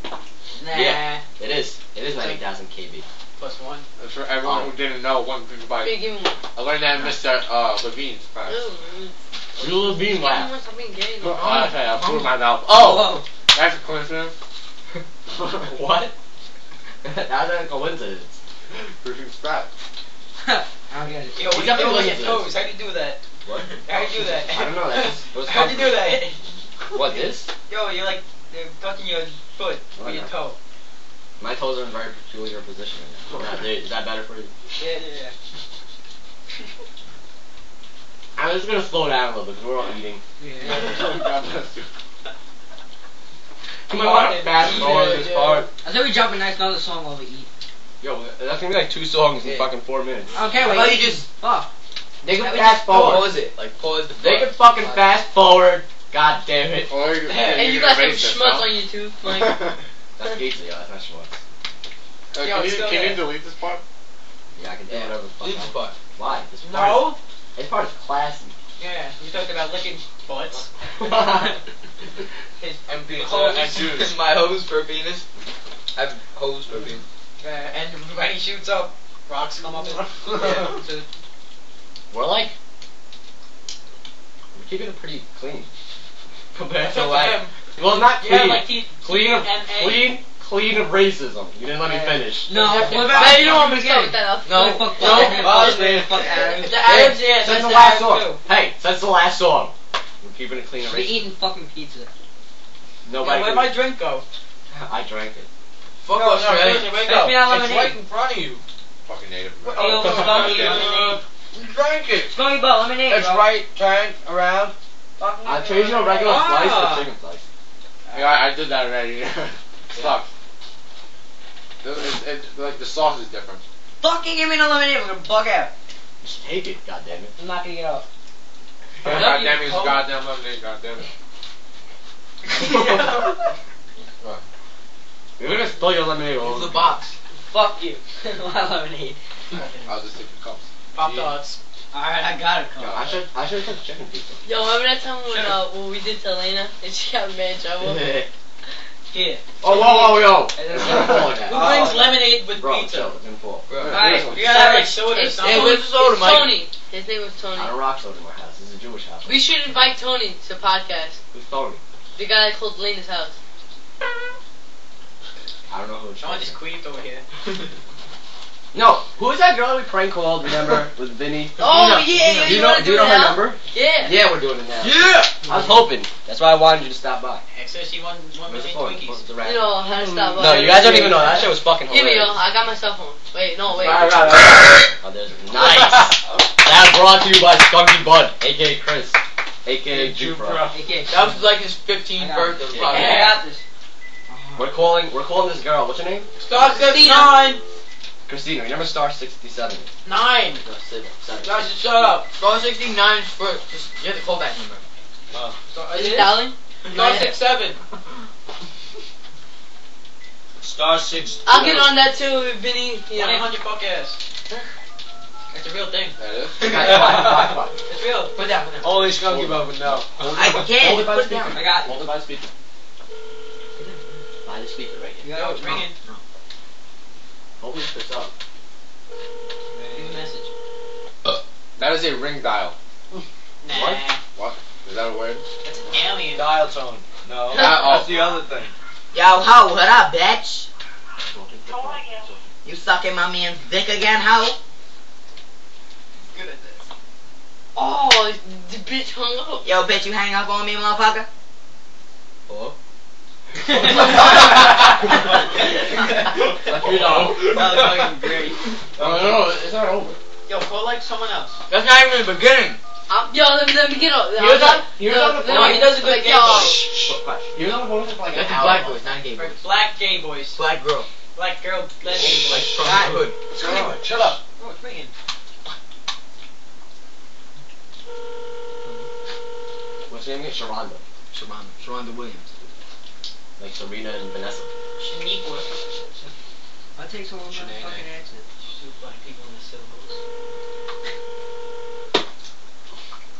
Nah. Yeah. it is. It is 90,000 KB. Plus one. That's for everyone Oh. who didn't know one gigabyte. Hey, give me one. I learned that in Mr. Uh, Levine's class. Ooh, You little bean Give me laugh. one, stop being gay. Oh, okay, I blew my mouth. Oh! That's a coincidence. <laughs> <laughs> what? <laughs> That's a coincidence. Perfect spot. I don't get it. Yo, He's what got you me doing with looking your for toes? How'd you do that? What? How'd you do that? I don't know. That just, it was How'd you do that? What, this? Yo, you're like, you're touching your foot Oh, with your toe. My toes are in a very peculiar position right. Is that- Is that better for you? Yeah, yeah, yeah. <laughs> I'm just gonna slow down a little bit because we're all eating. God bless you. Come on, want to fast forward this part? I said we drop a nice another song while we eat. Yo, that's gonna be like two songs in fucking four minutes. Okay, How wait. about you just Fuck. They can fast just forward. pause it? Like, pause the They can fucking fast forward. God damn it. Or <laughs> you, Hey, you got some schmutz on your tooth, Mike. <laughs> That's pizza, yo. That's not. Uh, Yo, can you, can you delete this part? Yeah, I can do Yeah. whatever the fuck. Leave I this want. part. Why? This part No. Is, this part is classy. Yeah, we talked about licking butts. His <laughs> And pizza hose. and juice. <laughs> My hose for penis. I have hose for penis. Uh, and when he shoots up, rocks come up. <laughs> yeah, so We're like, we're keeping it pretty clean compared to Except like, him. Well, not Yeah, clean, like he- clean of clean, clean of racism. You didn't let me finish. No, what Man, about you don't want me to beginning? start that. No, Fuck no, Adams. Bob's Fuck man. Fuck Adams. The Adams, yeah, since that's the the last Adams song. too. Hey, since the last song, we're keeping it clean of We're racism. eating fucking pizza. Nobody. Yeah, where'd my drink go? I drank it. Fuck No, no, Australia. seriously, where it Pass go? It's right in front of you. Fucking native. Feel the skunky lemonade. You drank it. It's Skunky butt lemonade, It's bro. right, turn around. Fucking I changed a regular Ah. slice to chicken slice. Yeah, I, I did that already. <laughs> Sucks. It, it, it, like the sauce is different. Fucking give me the lemonade. We're gonna bug out. Just take it, goddammit. I'm not gonna get up. Yeah, God damn it, it's coke. goddamn lemonade, goddamn it. <laughs> You're gonna spill your lemonade all Use over the box. Fuck you. <laughs> My lemonade. I'll just take the cups. Pop Yeah. dogs. Alright, I got it. Yo, I should, I should have took chicken pizza. Yo, remember that time when uh, when we did to Elena and she got mad in trouble? <laughs> Here. Oh, whoa, whoa, yo! Hey, It's that's- gonna fall in Who that. brings lemonade with Bro, pizza? chill, it's gonna fall. Bro. Alright, You gotta have like soda or something. Hey, where's soda, Mike? Tony. His name was Tony. I don't rock soda in my house. This is a Jewish house. We should invite Tony to the podcast. Who's Tony? The guy that called Lena's house. I don't know who it's Someone just queefed over here. <laughs> No, who is that girl that we prank called, remember, with Vinny? Oh, Do you yeah, yeah, Do you you know, wanna do you do know it her now? number? Yeah. Yeah, we're doing it now. Yeah! I was hoping. That's why I wanted you to stop by. Access you one one Where's the million phone? Twinkies. What's the You know how to stop hmm. by. No, you guys don't even know. That shit was fucking Give me, yo. hilarious. I got my cell phone. Wait, no, wait. Right, right, right. <coughs> Oh, there's nice. <laughs> that brought to you by Skunky Bud, aka Chris, aka Jupra. Okay. That was like his 15th birthday. it. probably. I got this. We're calling, we're calling this girl. What's her name? Star six Christina. nine Christina. Remember star sixty-seven? nine. No, seven. Seven. Guys, just shut up. Star 69 is for, just, you have to call that number. Star, Is it it is? Star Yeah. six seven. Star six. I'll get on that too, Vinny. You One eight know. hundred fuck ass. That's a real thing. That is? <laughs> It's real. Put that one down. Only Skunky Bub would know. I can't. Hold it by the speaker. I got it. Hold it by the speaker. By the speaker right here. got Yo, it. it's ringing. Hopefully it picks up. Leave a message. Uh, that is a ring dial. Nah. What? What? Is that a word? That's an alien. Dial tone. No. <laughs> That- oh. That's the other thing. Yo, ho, what up, bitch? How are you? You sucking my man's dick again, ho? Good at this. Oh, the bitch hung up. Yo, bitch, you hang up on me, motherfucker? Hello? You know. That was fucking great. Oh, no, no, it's not over. Yo, call like someone else. That's not even the beginning. Um, yo, let me, let me get up. He was on- he was No, on the no, he does a good Like, game. yo. He was on the phone for like an That's a hour. black voice, not a gay voice. For black gay boys. Black girl. Black girl lesbian Like boys. from the hood. Shut up. Oh, it's ringing. What's her name again? Sharonda. Sharonda. Sharonda Williams. Like Serena and Vanessa. Shaniqua. I'll take someone with my Shanae. fucking accent. Two black people in the syllables.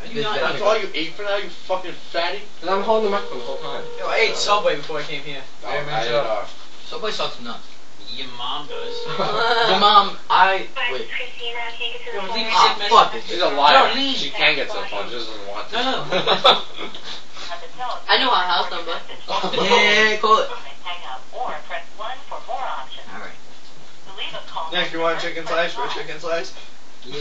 Are <laughs> you not? bad. That's all you ate for now, you fucking fatty? Because I'm holding the microphone the whole time. Yo, I ate Subway before I came here. Oh, Yeah, me I uh, Subway sucks nuts. Your mom does. <laughs> <laughs> Your mom, I, wait. Christina, can you get to the Yo, leave me Ah, fuck it. She's a liar. Yo, leave. She can get to the phone, she doesn't want to. No, no. At the tone, I know our house number. Yeah, cool. hang up or press 1 for more options. Alright. To leave a call Next, you want a chicken slice for a chicken slice? Yeah.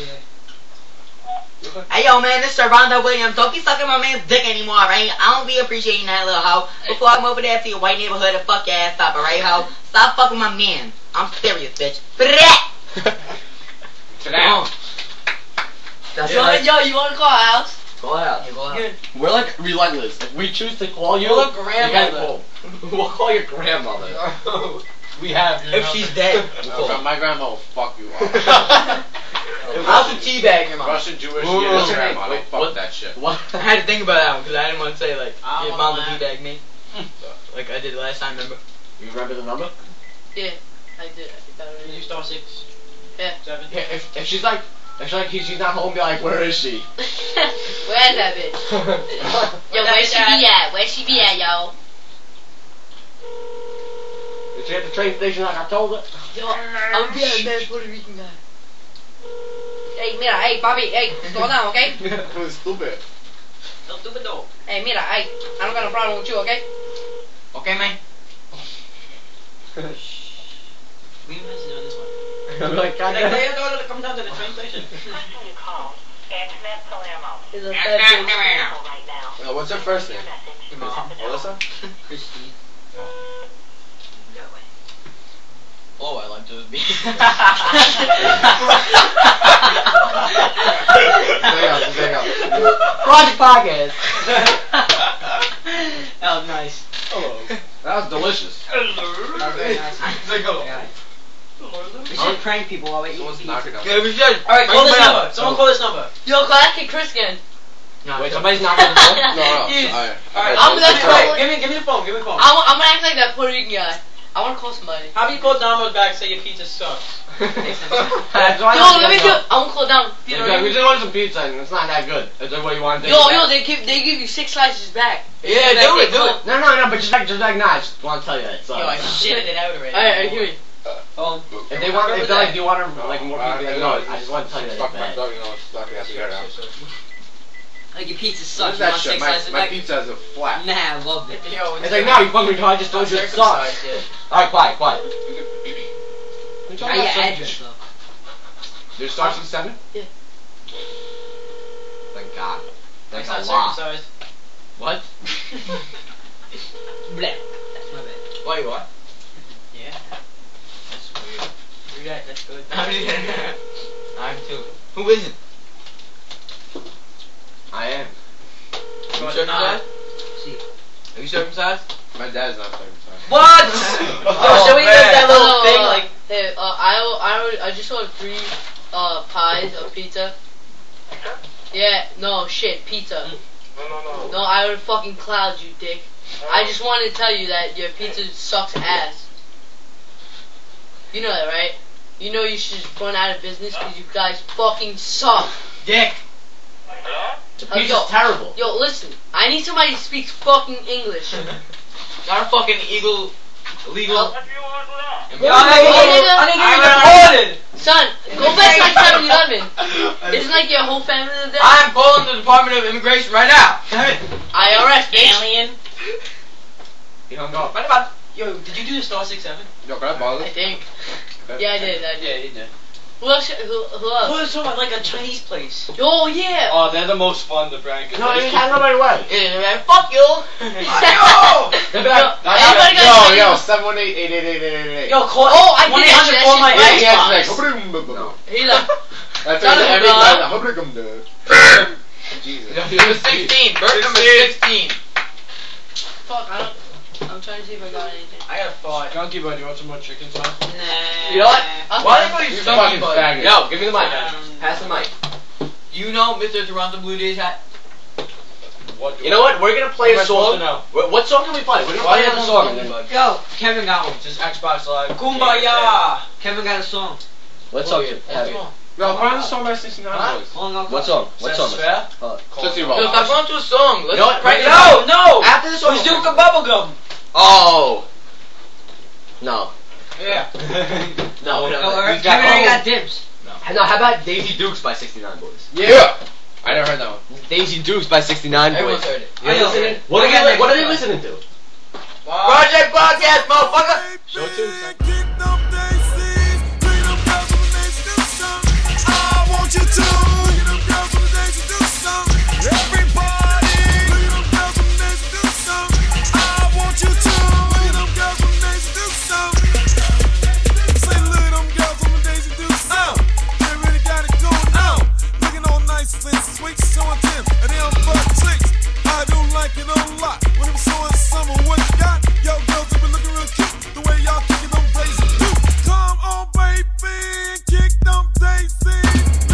Hey, yo, man, this is Sharonda Williams. Don't be sucking my man's dick anymore, right? I don't be appreciating that little hoe. Before I come over there to your white neighborhood and fuck your ass up, alright, hoe? Stop fucking my man. I'm serious, bitch. That. That's Yo, right. yo, you wanna call our house? Go ahead. Yeah, go out. We're like relentless. If we choose to call you, Call her you grandmother. guys. We'll call your grandmother. <laughs> we have. If she's dead, <laughs> we'll call. My grandma will fuck you up. <laughs> I'll have to teabag your mom. Russian Jewish Ooh. Yiddish What's her name? grandma. Wait, Don't fuck what? that shit. What? I had to think about that one because I didn't want to say like, I your mom will that. teabag me. Hmm. Like I did last time, remember? You remember the number? Yeah, I did. I think that Did you already. star six? Yeah. Seven? Yeah, if, if she's like, It's like he's, she's not home, be like, where is she? <laughs> Where's that bitch? <laughs> Yo, where she be at? Where she be at, yo? Is she at the train station like I told her? Yo, I'm being a mad Puerto Rican guy. Hey, mira, hey, papi, hey, slow down, okay? <laughs> Stupid. No stupid dog. Hey, mira, hey, I don't got no problem with you, okay? Okay, man. We messed on this one. I'm like, God damn. they have to come down to the train station. He's a Yes, fat ma'am, bitch. ma'am. Uh, what's her first name? Alyssa? Christine. Oh, I like to be. Hang on, hang on. Project Podcast. that was <laughs> nice. Hello. That was delicious. That was very nice. Yeah. We should prank people while we eat Someone's pizza. knocking down. yeah, we should. Alright, call this number. Someone call this number. Yo, call that kid Chris again. No, Wait, somebody's knocking on the door? No, no. Yes. Alright. Alright, I'm gonna call- Give me, give me the phone. Give me the phone. I'm, I'm gonna act like that Puerto Rican guy. I wanna call somebody. How about you call Domino's back and say your pizza sucks? <laughs> <laughs> That's why Yo, let me do. I wanna call down. You know Yeah, what I we just ordered some pizza and it's not that good. Is that what you want to do? Yo, yo, they give they give you six slices back. Yeah, do it, do it. No, no, no, but just like, just like, nah, I just want to tell you that. Uh, so. Yo, I shitted it out already. Alright, alright, hear me. Oh, If they want, if they're like, do you want to, like, more Uh, pizza? no, No, I just want to tell you that. Fuck it's my bad. you know, it's fucking ass together now. like your pizza sucks. is that shit? My, my pizza is a flat. Nah, I loved it. Yo, It's like, no, you fucking retarded, I just told you it sucks. Alright, quiet, quiet. Now your address though. Did it start with seven? Thank God. That's Thanks a lot. What? <laughs> Bleh. That's my bad. Wait, what? Yeah. That's weird. Weird. that- That's good. <laughs> I'm too. Who isn't? I am. Are you But circumcised? See. Are you circumcised? My dad's not circumcised. What? <laughs> <laughs> Oh, Yo, should we man. make that little thing like? Hey, uh, I I I just ordered three uh pies of pizza. Yeah, no shit, pizza. No, no, no. No, I would fucking cloud you, dick. I just wanted to tell you that your pizza sucks ass. You know that, right? You know you should just run out of business because you guys fucking suck. Dick. Hello? The Uh, pizza's yo, terrible. Yo, listen. I need somebody who speaks fucking English. <laughs> Not a fucking eagle. Illegal. Well, What do you want to know? Yo, I didn't get it- I didn't get it recorded. Son, go back to like <laughs> 7 Eleven. <laughs> Isn't like your whole family live there? I'm calling the Department of Immigration right now. IRS, bitch. Alien. He hung up. What about? Yo, did you do the star six seven? Yo, can I borrow I think. Yeah, I did. I did. you did. Who else? Who, who else? it's talking about like a Chinese place. Oh yeah. Oh, they're the most fun to prank. 'cause No, they he keep- can't nobody away. Yeah, man, fuck you. <laughs> They'll be like, Yo, Yo, yo, Chinese- 718 888 Yo, call. Oh, I did one that eight hundred. shit. Call my That shit- Yeah, Xbox. it's like, No. He like, That's Son of a every gun. time. Hobrigum, <laughs> dude. Jesus. Number 16. Birth number 16. fuck. I don't. I'm trying to see if I got anything. I got a thought. Chunky bud, you want some more chicken sauce? Nah. You know what? I'll Why try. don't you You fucking bud? faggot. Yo, give me the mic. Um, Pass the mic. You know Mr. Toronto Blue Jays hat? What do You know what? We're gonna play What am a I supposed song. to know? What, what song can we play? We're gonna Why play do another song. one? and then- Yo, Kevin got one. Just Xbox Live. Kumbaya. Kevin got a song. What song? yeah. Yeah. What's wrong? Yo, find the song by 69 Boyz. Hold on, I'll What call- song? What Is song? that is fair? it? Uh, Tootsie Yo, Roll. stop going to a song. Let's You know what? right Right now. No, no. After this song. Bazooka Bubblegum. Oh. No. Yeah. No. <laughs> no, no. alright, got- Kevin oh. got dibs. No, how about Daisy Dukes by 69 Boyz? Yeah. yeah. I never heard that one. Daisy Dukes by 69 Everyone's Boys. heard it. You I know. listening? What I are, got they, next what are they one. listening to? Project Podcast, motherfucker. Show it to When I'm so summer, what you got? Girls been looking real cute. The way y'all kicking them. Come on, baby, kick them daisies.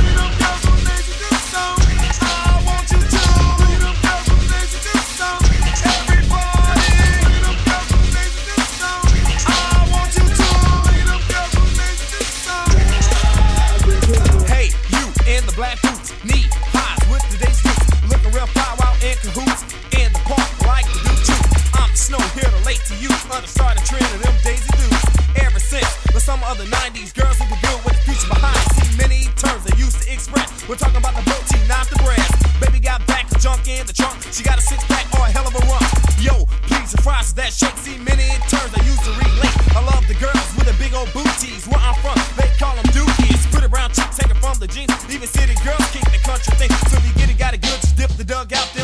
Daisy Dukes. Ever since, but some other 90s girls who can build with the future behind. See many terms they used to express. We're talking about the protein, not the breast. Baby got back, junk in the trunk. She got a six pack or a hell of a rump. Yo, please fries that shake. See many terms I used to relate. I love the girls with the big old booties. Where I'm from, they call them dookies. Pretty brown chicks taken from the jeans. Even city girls kick the country thing. So if you get it, got it good, dip the dug out. Them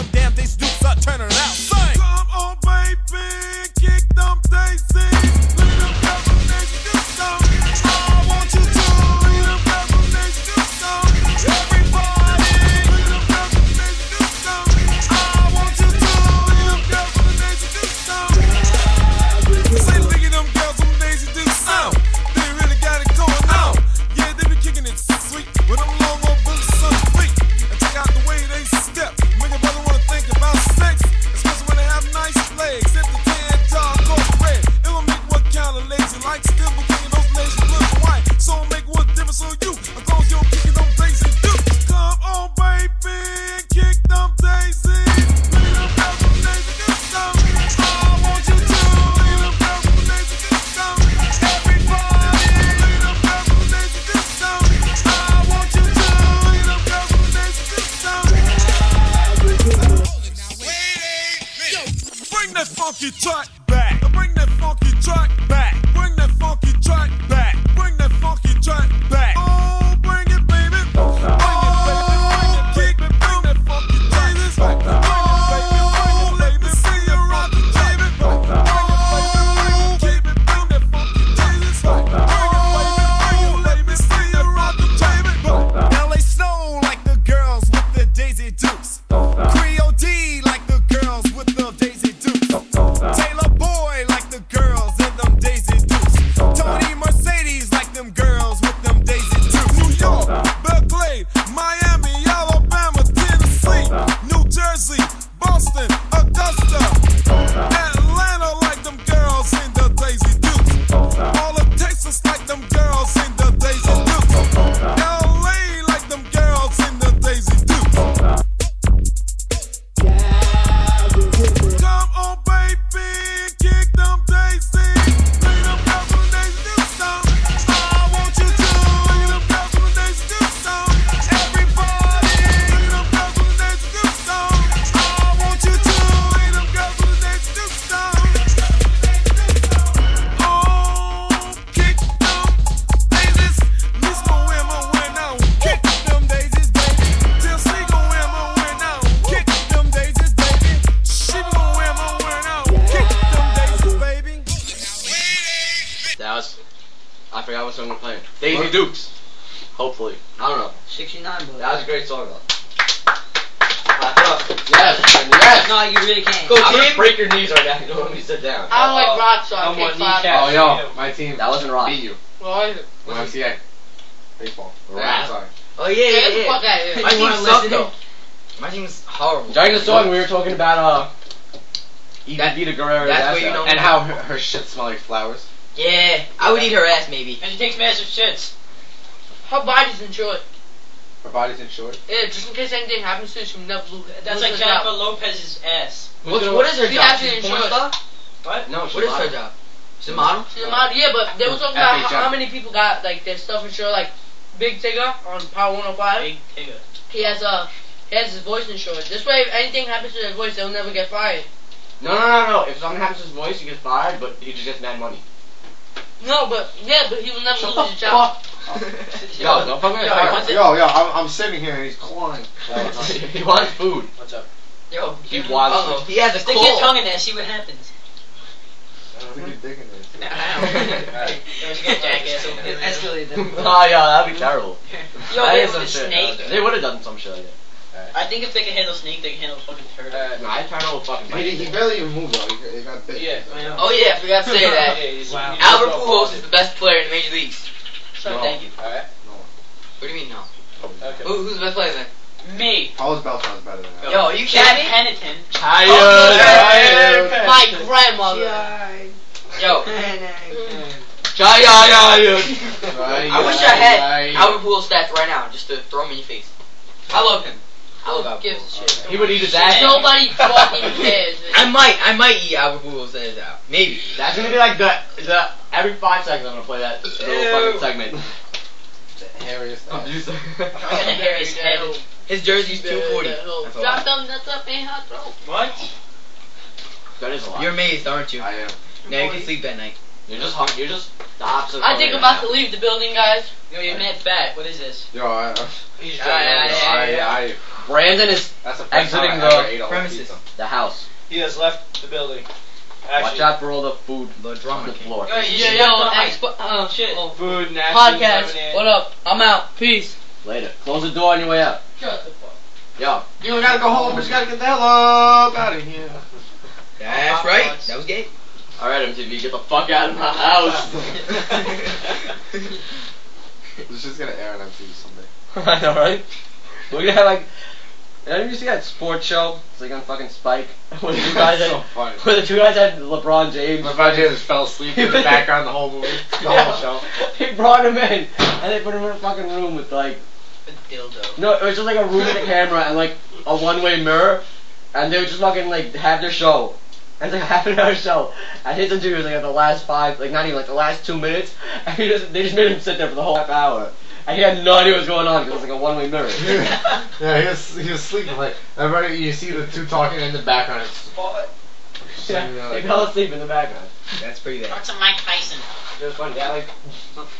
like rock, so I can't clap. Oh, yo, my team That wasn't wrong. beat you. What is it? YMCA. Baseball. Rap. I'm sorry. Oh yeah, Get yeah, the yeah. fuck out of here. My team wanna sucked though. My team's horrible. During the song, we were talking about uh. That- Vida Guerra. that's where you know- And how her, her shit smell like flowers. Yeah, I would eat her ass maybe. And she takes massive shits. Her body's insured. Her body's in short. Yeah, just in case anything happens to her, she will never lose That's like her Jennifer job. Lopez's ass. What's, what is her She job? She's a porn star? What? No, What is her job? She's a model? She's a model, yeah, but they were talking about how, how many people got like their stuff insured, like Big Tigger on Power 105. Big Tigger. He has uh, he has his voice insured. This way, if anything happens to his voice, they'll never get fired. No, no, no, no. If something happens to his voice, he gets fired, but he just gets mad money. No, but yeah, but he will never Shut lose his job. <laughs> Yo, don't fuck with Yo, him. what's it? Yo, yo, I'm, I'm sitting here and he's clawing. <laughs> he wants food. What's up? Yo, He wants food. He has a Stick your cold. tongue in there, see what happens. <laughs> <laughs> <laughs> Oh, yeah, that'd be terrible. Yo, That they is some shit. snake. They would have done some shit like that. I think if they can handle snake, they can handle fucking turtle. Uh, no, I turn over fucking He, he barely even moved though. He, got- he got bit. yeah, Oh yeah, I forgot to say that. Yeah, Wow. Albert Pujols is the best player in the major leagues. So No. thank you. Alright. What do you mean no? Okay. Who, who's the best player then? Me. Paul's belt sounds better than that. Yo, you Chad kidding me? Pennington. Tired, Oh, tired. My grandmother. Yo, <laughs> Tired. <laughs> I wish I had Albert Pujols stats right now just to throw him in your face. I love him. I love Who go. gives a shit? He would eat his ass. Nobody <laughs> fucking cares. I might, I might eat Albacool says out. Maybe. That's gonna be like the the every five seconds I'm gonna play that little fucking segment. The hairiest I'm ass. just- I'm gonna hear his head. His jersey's 240. Drop lot. them nuts up in hot throat. What? That is a lot. You're amazed, aren't you? I am. Now you can sleep at night. You're just hung, you're just the opposite. I think I'm about to leave the building, guys. Yo, you're mad fat. What is this? Yo, I, He's yeah, drunk. yeah, I, I, Brandon is that's the Exiting the I ever ate a whole premises. the house. He has left the building. Watch out for all the food The on the floor. Yo, you Yeah, yo, expo- uh, shit. oh. food, nasty, Podcast. lemonade. What up? I'm out. Peace. Later. Close the door on your way out. Shut the fuck. Yo. You don't gotta go home, but you gotta get the hell up out of here. That's uh, right. Uh, that was gay. All right, MTV, get the fuck out of my house. <laughs> It's just gonna air on MTV someday. <laughs> I know, right? We're gonna have like. Did you see that sports show? It's like on fucking Spike. <laughs> Where the two guys That's so had, funny. where the two guys had LeBron James. LeBron James fell asleep in the background the whole movie. The Yeah. whole show. They brought him in and they put him in a fucking room with like A dildo. no, it was just like a room with a camera and like a one-way mirror, and they would just fucking like have their show. And it's like half an hour show. And his interview was like at the last five, like not even like the last two minutes. <laughs> And he just, they just made him sit there for the whole half hour. And he had no idea what was going on because it was like a one-way mirror. <laughs> yeah, he was he was sleeping like everybody. You see the two talking in the background. It's yeah, <laughs> there, he like- fell asleep in the background. That's pretty bad. Talk to Mike Tyson. It was funny. Yeah, like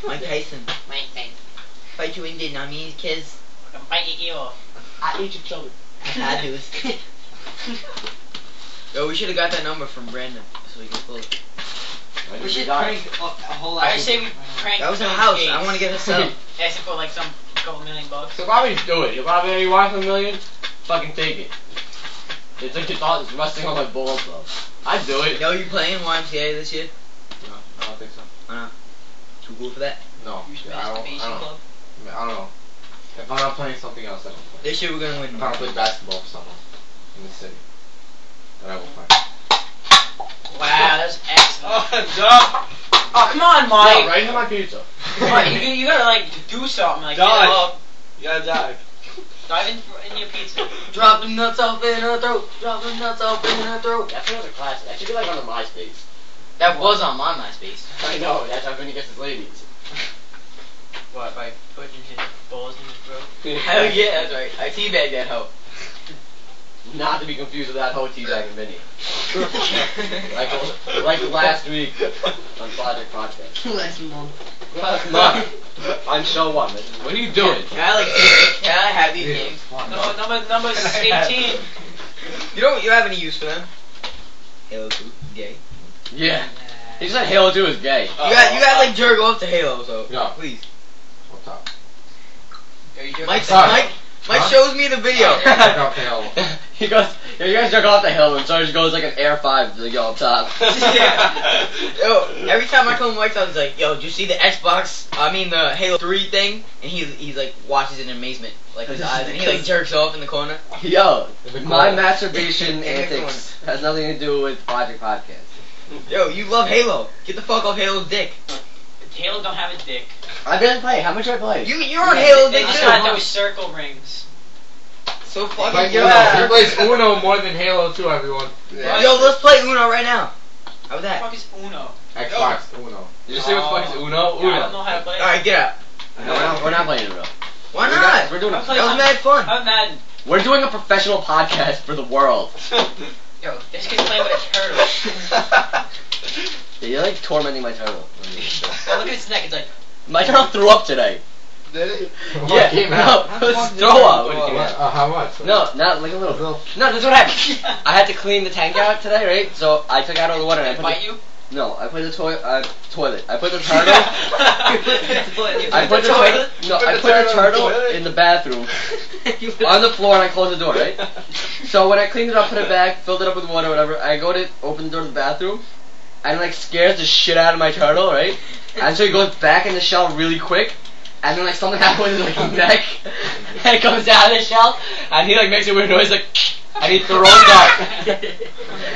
Mike Tyson. Mike Tyson. Fight you in Vietnamese kids. I'm biting you off. I eat your children. I do. <laughs> Yo, we should have got that number from Brandon so we can pull it. We should prank a, a whole lot. I say we uh, prank. That was a house. Gates. I want to get a <laughs> cell. Asking for like some couple million bucks. So probably do it. You probably you want a million, fucking take it. It's like your thought is resting on my balls though. I'd do it. Yo, you playing YMCA this year? No, I don't think so. Why not? Too cool for that. No, You should I don't. masturbation I don't, club. I don't know. If I'm not playing something else, I don't play. This year we're gonna win. If I don't play basketball for someone in the city, then I will play. Wow, that's excellent. Oh, dumb. Oh, come on, Yeah, Mike. right into my pizza. Come on, you, you gotta like do something like Dive. get up, You gotta dive. dive in, in your pizza. Drop them nuts off in her throat. Drop them nuts off in her throat. That was a classic. That should be like on the MySpace. That was on my MySpace. I know. That's how Vinny gets his ladies. <laughs> What by putting his balls in his throat? <laughs> Hell yeah, that's right. I teabagged that hoe. Not to be confused with that whole teabag and Vinny. <laughs> like like last week on Project Podcast. <laughs> Last month. Last month on show one. What are you doing? Can I like can I have these games? No, number number eighteen. You don't you have any use for them? Halo 2, gay. Yeah. He said Halo 2 is gay. You got you got like jerk off to Halo, so Yeah. please. What's up? Mike Sorry. Mike Mike Huh? shows me the video. <laughs> Okay, Halo. <laughs> he goes, yo, you guys jerk off the hill, and Sarge goes like an Air 5 to go up top. <laughs> Yo, every time I come to Mike's house, he's like, "Yo, did you see the Xbox? I mean the Halo 3 thing?" And he he's like watches it in amazement, like his eyes, and he like jerks off in the corner. Yo, In the my corner. masturbation antics has nothing to do with Project Podcast. Yo, you love Halo. Get the fuck off Halo's dick. Halo don't have a dick. I barely play. How much do I play? You you're on Halo's They dick just too. got those circle rings. So Like, fucking you know, he plays Uno more than Halo 2, everyone. Yeah. Yo, let's play Uno right now. How about What the fuck is Uno? Xbox Uno. Did you see what the fuck is oh. Uno? Yeah, I don't know how to play. it. Alright, get out. No, we're not, we're not playing Uno. Why We not? we're doing I'm a, playing- That was mad fun. I'm Madden. we're doing a professional podcast for the world. <laughs> Yo, this kid's playing with a turtle. <laughs> Yeah, you're like tormenting my turtle. <laughs> oh, <laughs> look at its neck. It's like. My turtle threw up today. Did it? <laughs> Yeah, What came out? no, it was throw up. Uh, how much? No, not like a little. Little- No, this is what happened. I had to clean the tank out today, right? So I took out all the water and I put bite the, you? No, I put the toilet. Uh, toilet. I put the turtle. I I put the toilet. No, Put I put the turtle in the turtle toilet? in the bathroom on the floor and I closed the door, right? So when I cleaned it up, put it back, filled it up with water, whatever. I go to open the door to the bathroom, and like scares the shit out of my turtle, right? And so he goes back in the shell really quick, and then like something <laughs> happens with his like neck, <laughs> and it comes out of the shell, and he like makes a weird noise like, <laughs> and he throws up.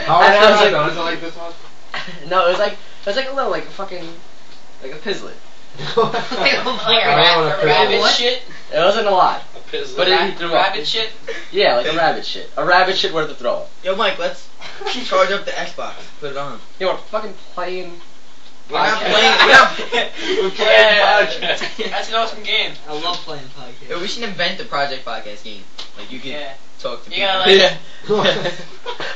How And I was like-? It like this one? no, it was like it was like a little like a fucking like a pizlet. <laughs> Rabbit, rabbit shit. It wasn't a lot. Pizzle. But it, he threw up. Rabbit shit. Yeah, like a rabbit shit. A rabbit shit worth of throw up. Yo, Mike, let's <laughs> charge up the Xbox. Put it on. You know, we're fucking playing. We're not playing. <laughs> We're not. Playing Yeah. podcast. That's an awesome game. I love playing podcast. Yo, we should invent the Project Podcast game. Like you can Yeah. Talk to You people. gotta like. Yeah. <laughs> well,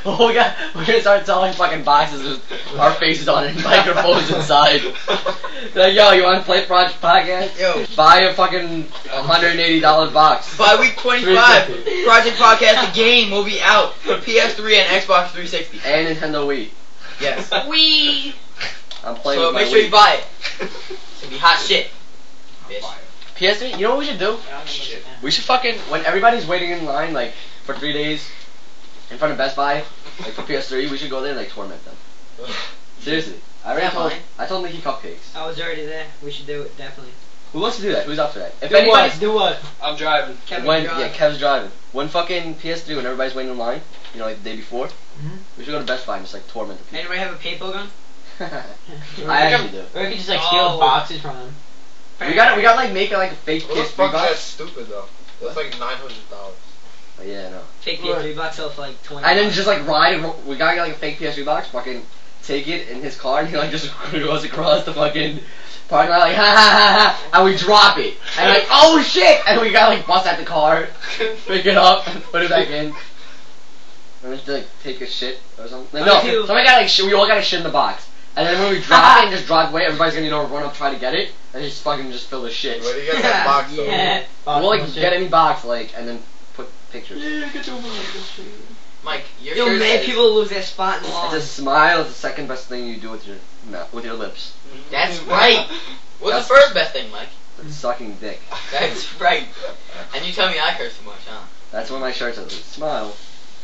<laughs> oh, we got, we're gonna start selling fucking boxes with our faces on it and microphones inside. <laughs> like, yo, you wanna play Project Podcast? Yo. Buy a fucking $180 box. By week 25, Project Podcast the game will be out for PS3 and Xbox 360. And Nintendo Wii. Yes. Wee. I'm playing So with my make sure you buy it. It's gonna be hot shit. Bitch. PS3, you know what we should do? We should fucking, when everybody's waiting in line, like, for three days, in front of Best Buy, like, for PS3, we should go there and, like, torment them. Seriously. I already Yeah, told, fine. I told Mickey Cupcakes. I was already there. We should do it, definitely. Who wants to do that? Who's up for that? If do anybody, what? Do what? I'm driving. Kevin when drive. yeah, Kev's driving. When fucking PS3, when everybody's waiting in line, you know, like the day before, Mhm. we should go to Best Buy and just like torment the people. Anybody have a paintball gun? <laughs> I actually do. Or we could just like steal steal boxes boxes from them. We got we got like make like a fake What the PS3 fuck is stupid though? That's like nine hundred dollars. Oh, yeah, I know. Fake PS3 box sell for like 20 And then just like ride. We got like a fake PS3 box. Fucking take it in his car and he like just <laughs> goes across the fucking parking lot like ha ha ha ha, and we drop it and like oh shit, and we got like bust at the car, <laughs> pick it up, and put it back in. And we have to like take a shit or something. Like, no, Me too. somebody got like shit. We all got to shit in the box. And then when we drop it and just drive away, everybody's gonna you know run up try to get it and just fucking just fill the shit. Where do you get that <laughs> box though? Yeah. We'll like get any box like and then put pictures. Mike, your Yo, shirt mad says- people lose their spot in It's line. a smile is the second best thing you do with your mouth, with your lips. Mm-hmm. That's <laughs> right. What's That's- the first best thing, Mike? Sucking dick. That's <laughs> right. And you tell me I curse too much, huh? That's what my shirt says. Smile.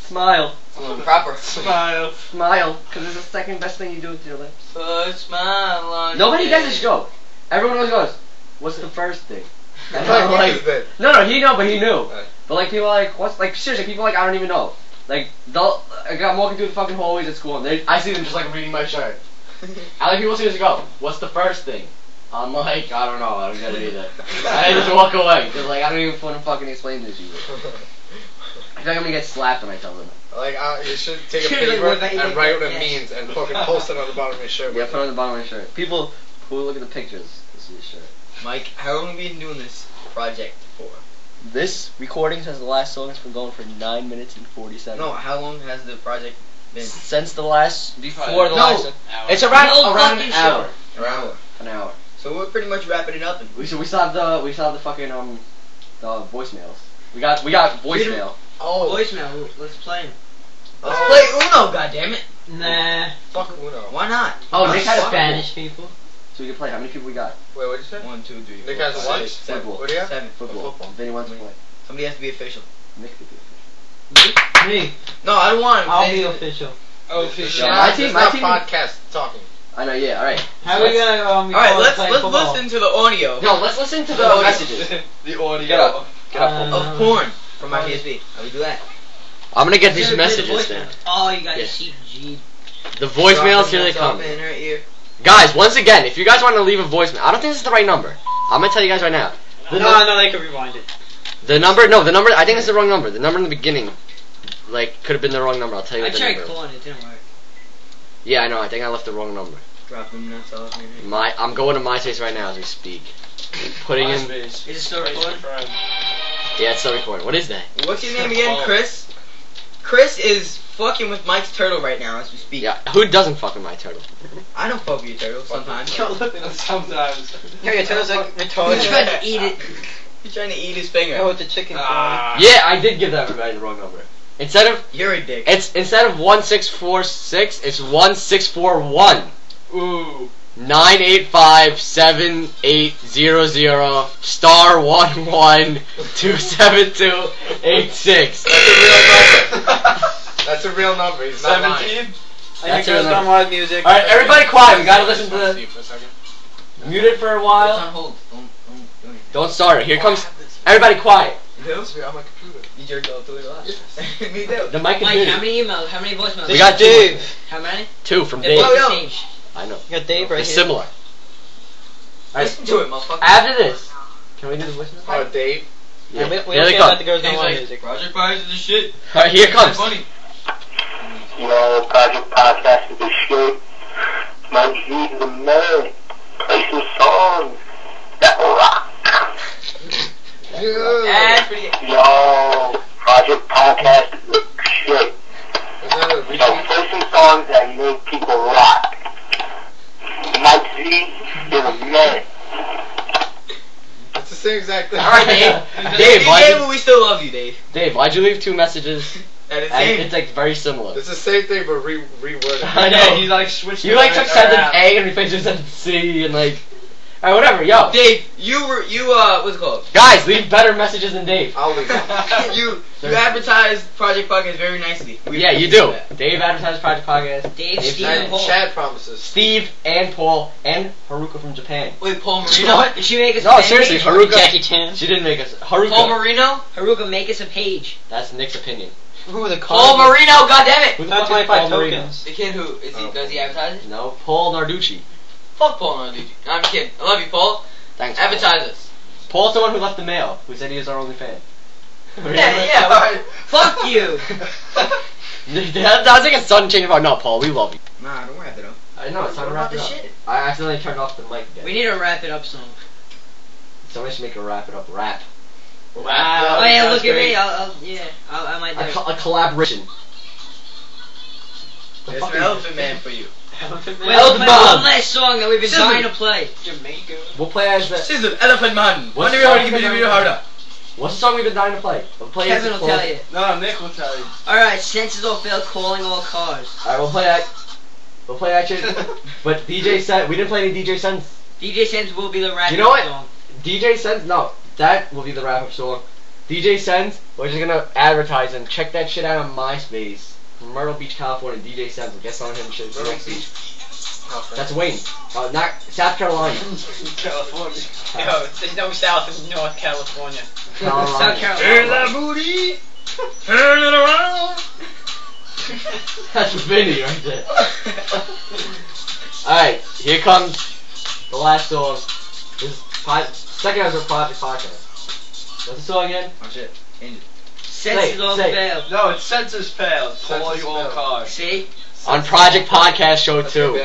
Smile. Proper. Smile. Smile. Because it's the second best thing you do with your lips. Put smile on Nobody your gets this joke. Everyone always goes, what's the first thing? Like, I'm like, no, no, he know, but he knew. Right. But like people are like, what's like seriously? People like I don't even know. Like they'll, like, I'm walking through the fucking hallways at school and they, I see them just like reading my shirt. <laughs> And like people seriously go, what's the first thing? I'm like, I don't know, I don't get it either. <laughs> I just walk away because like I don't even want to fucking explain this to you. <laughs> I feel like I'm gonna get slapped when I tell them. Like, uh, you should take a like, paper you and write what it means and fucking post it on the bottom of your shirt. Yeah, put it on the bottom of my shirt. People who look at the pictures, this is your shirt. Mike, how long have you been doing this project for? This recording says the last song has been going for nine minutes and forty-seven. No, how long has the project been? since the last before the No. last. It's around No around fucking an hour. An hour. An hour. So we're pretty much wrapping it up. And We so we still have the we still have the fucking um the voicemails. We got we got voicemail. oh, Voicemail. Let's play 'em. let's play Uno. goddammit. Nah. Fuck Uno. Why not? Oh, Nick had a Spanish people. So we can play. How many people we got? Wait, what'd you say? One, two, three. Nick four, has a five, what? six, seven. Football. What do you have? Seven. Football. Football. If anyone wants to play. Somebody has to be official. Nick could be official. Me. No, I don't want him. I'll They- be official. Oh, This Yeah, my team- my team- podcast talking. I know. Yeah. All right. How So are we gonna um? All right, let's let's football? listen to the audio No, let's listen to the Oh, messages. the audio. Get up. Get up. Uh, of porn from my PSP. How we do that? I'm gonna get these Should we play the messages voicemail? then. Oh, you got Yeah. CG. The voicemails, here they come. In her ear. Guys, once again, if you guys want to leave a voicemail, I don't think this is the right number. I'm gonna tell you guys right now. The, No, nu- no, they could rewind it. the number, no, the number, I think it's the wrong number. The number in the beginning, like, could have been the wrong number. I'll tell you I what the tried number. calling it, didn't work. Yeah, I know. I think I left the wrong number. Drop them nuts off in. My, I'm going to my MySpace right now as we speak. Putting in. MySpace. Is it still recording? Yeah, it's still recording. What is that? What's your name again. Chris? Chris is fucking with Mike's turtle right now as we speak. Yeah, who doesn't fuck with my turtle? I don't fuck with your turtle sometimes. <laughs> Yo, look at us sometimes. Yo, your turtle's like He's retarded. trying to eat it. <laughs> He's trying to eat his finger. Oh, with the chicken. Ah. Yeah, I did give that everybody the wrong number. Instead of You're a dick. it's instead of one six four six, it's one six four one. Ooh. Nine eight five seven eight zero zero star one one two seven two eight six. That's a real number. <laughs> He's not lying. Seventeen. I That's think there's it. some more music. All right, everybody, quiet. We gotta listen to Let's the see for a second. mute it for a It's while. on hold. Don't, don't do anything. Don't start it. Here oh, comes everybody quiet. You This will on my computer. You jerked off to it a. <laughs> Me too. The mic is Mike, muted. how many emails? How many voicemails? We got two. Dave. How many? Two from They're Dave. both The yo. same. I know. You got Dave They're similar. Alright, Listen to it, motherfucker. After this, can we do the voicemail? Oh, Dave. Yeah, we, we here don't they care about the girls don't want like, music. Project Fires is the shit. Alright, <laughs> here it comes. Funny. Yo, Project Podcast is the shit. Mike Z is the man. Play some songs that rock. <laughs> That's pretty. Yo, Project Podcast is the shit. Yo, play some songs that make people rock. Mike Z is a man. It's the same exact thing. All right, <laughs> Dave. Dave, Dave, why Dave, did, we still love you, Dave. Dave, why'd you leave two messages? That is And it's like very similar. It's the same thing, but re reworded. I know. Yeah, he like switched. You like took sentence A and replaced it with sentence C and like, alright, whatever. Yo, Dave, you were you uh what's it called? guys, leave better messages than Dave. I'll leave. <laughs> you you advertised Project Podcast very nicely. We Yeah, you do. that. Dave advertised Project Podcast. Dave, Dave Steve, and And Paul. Chad promises. Steve and Paul and Haruka from Japan. Wait, Paul Marino. You know what? Did she make us? a No, fan seriously. Haruka. Jackie Chan. She didn't make us. Haruka. Paul Marino. Haruka, make us a page. That's Nick's opinion. Who the Paul Marino. God damn it. Who the got 25 Paul Marino? tokens. The kid who is he? Oh. Does he advertise it? No, Paul Narducci. Fuck Paul Narducci. No, I'm kidding. I love you, Paul. Thanks. Paul. Us. Paul's the one who left the mail, who said he was our only fan. Yeah, yeah. alright. Fuck you. <laughs> that, that was like a sudden change of heart. No, Paul, we love you. Nah, don't wrap it up. I know, it's time to wrap it the up. shit? I accidentally turned off the mic again. We need a wrap it up song. Somebody should make a wrap it up rap. Wow. Oh yeah, look at me. I'll, I'll yeah, I'll, I might do A, it. co- a collaboration. The It's fuck an Elephant Man for you. Wait, Elephant let's play Man. one last song that we've been Scissor. dying to play. Jamaica. We'll play as the. Scissor, Elephant Man. What's Wonder the how song to give we've me been the dying harder. What's the song we've been dying to play? We'll play as Kevin the will close- tell you. No, Nick will tell you. All right, senses all failed, calling all cars. Alright, we'll play that. We'll play that shit. <laughs> but DJ Sen, we didn't play any DJ Sense. DJ Sense will be the wrap You know what? song. DJ Sense, no, that will be the wrap up song. DJ Sense, we're just gonna advertise and check that shit out on MySpace. From Myrtle Beach, California, DJ Sense. We'll on him and shit. Myrtle Beach. That's Wayne. Uh, not South Carolina. California. Yo, there's no South in North California. Carolina. South Carolina. booty. Turn it around. <laughs> That's Vinny right there. <laughs> Alright, here comes the last song. This is pod, second episode of Project Podcast. What's the song again? Oh shit. Change it. Senses all say failed. No, it's census failed. Calling Census all failed. cars. See? On Project Podcast Show That's 2.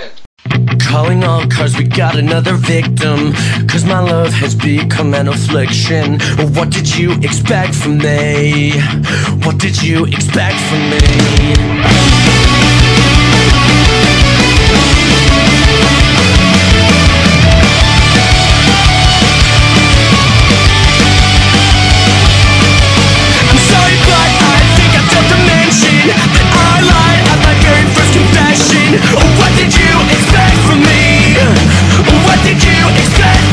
Calling all cars, we got another victim. Cause my love has become an affliction. What did you expect from me? What did you expect from me? What did you expect from me? What did you expect?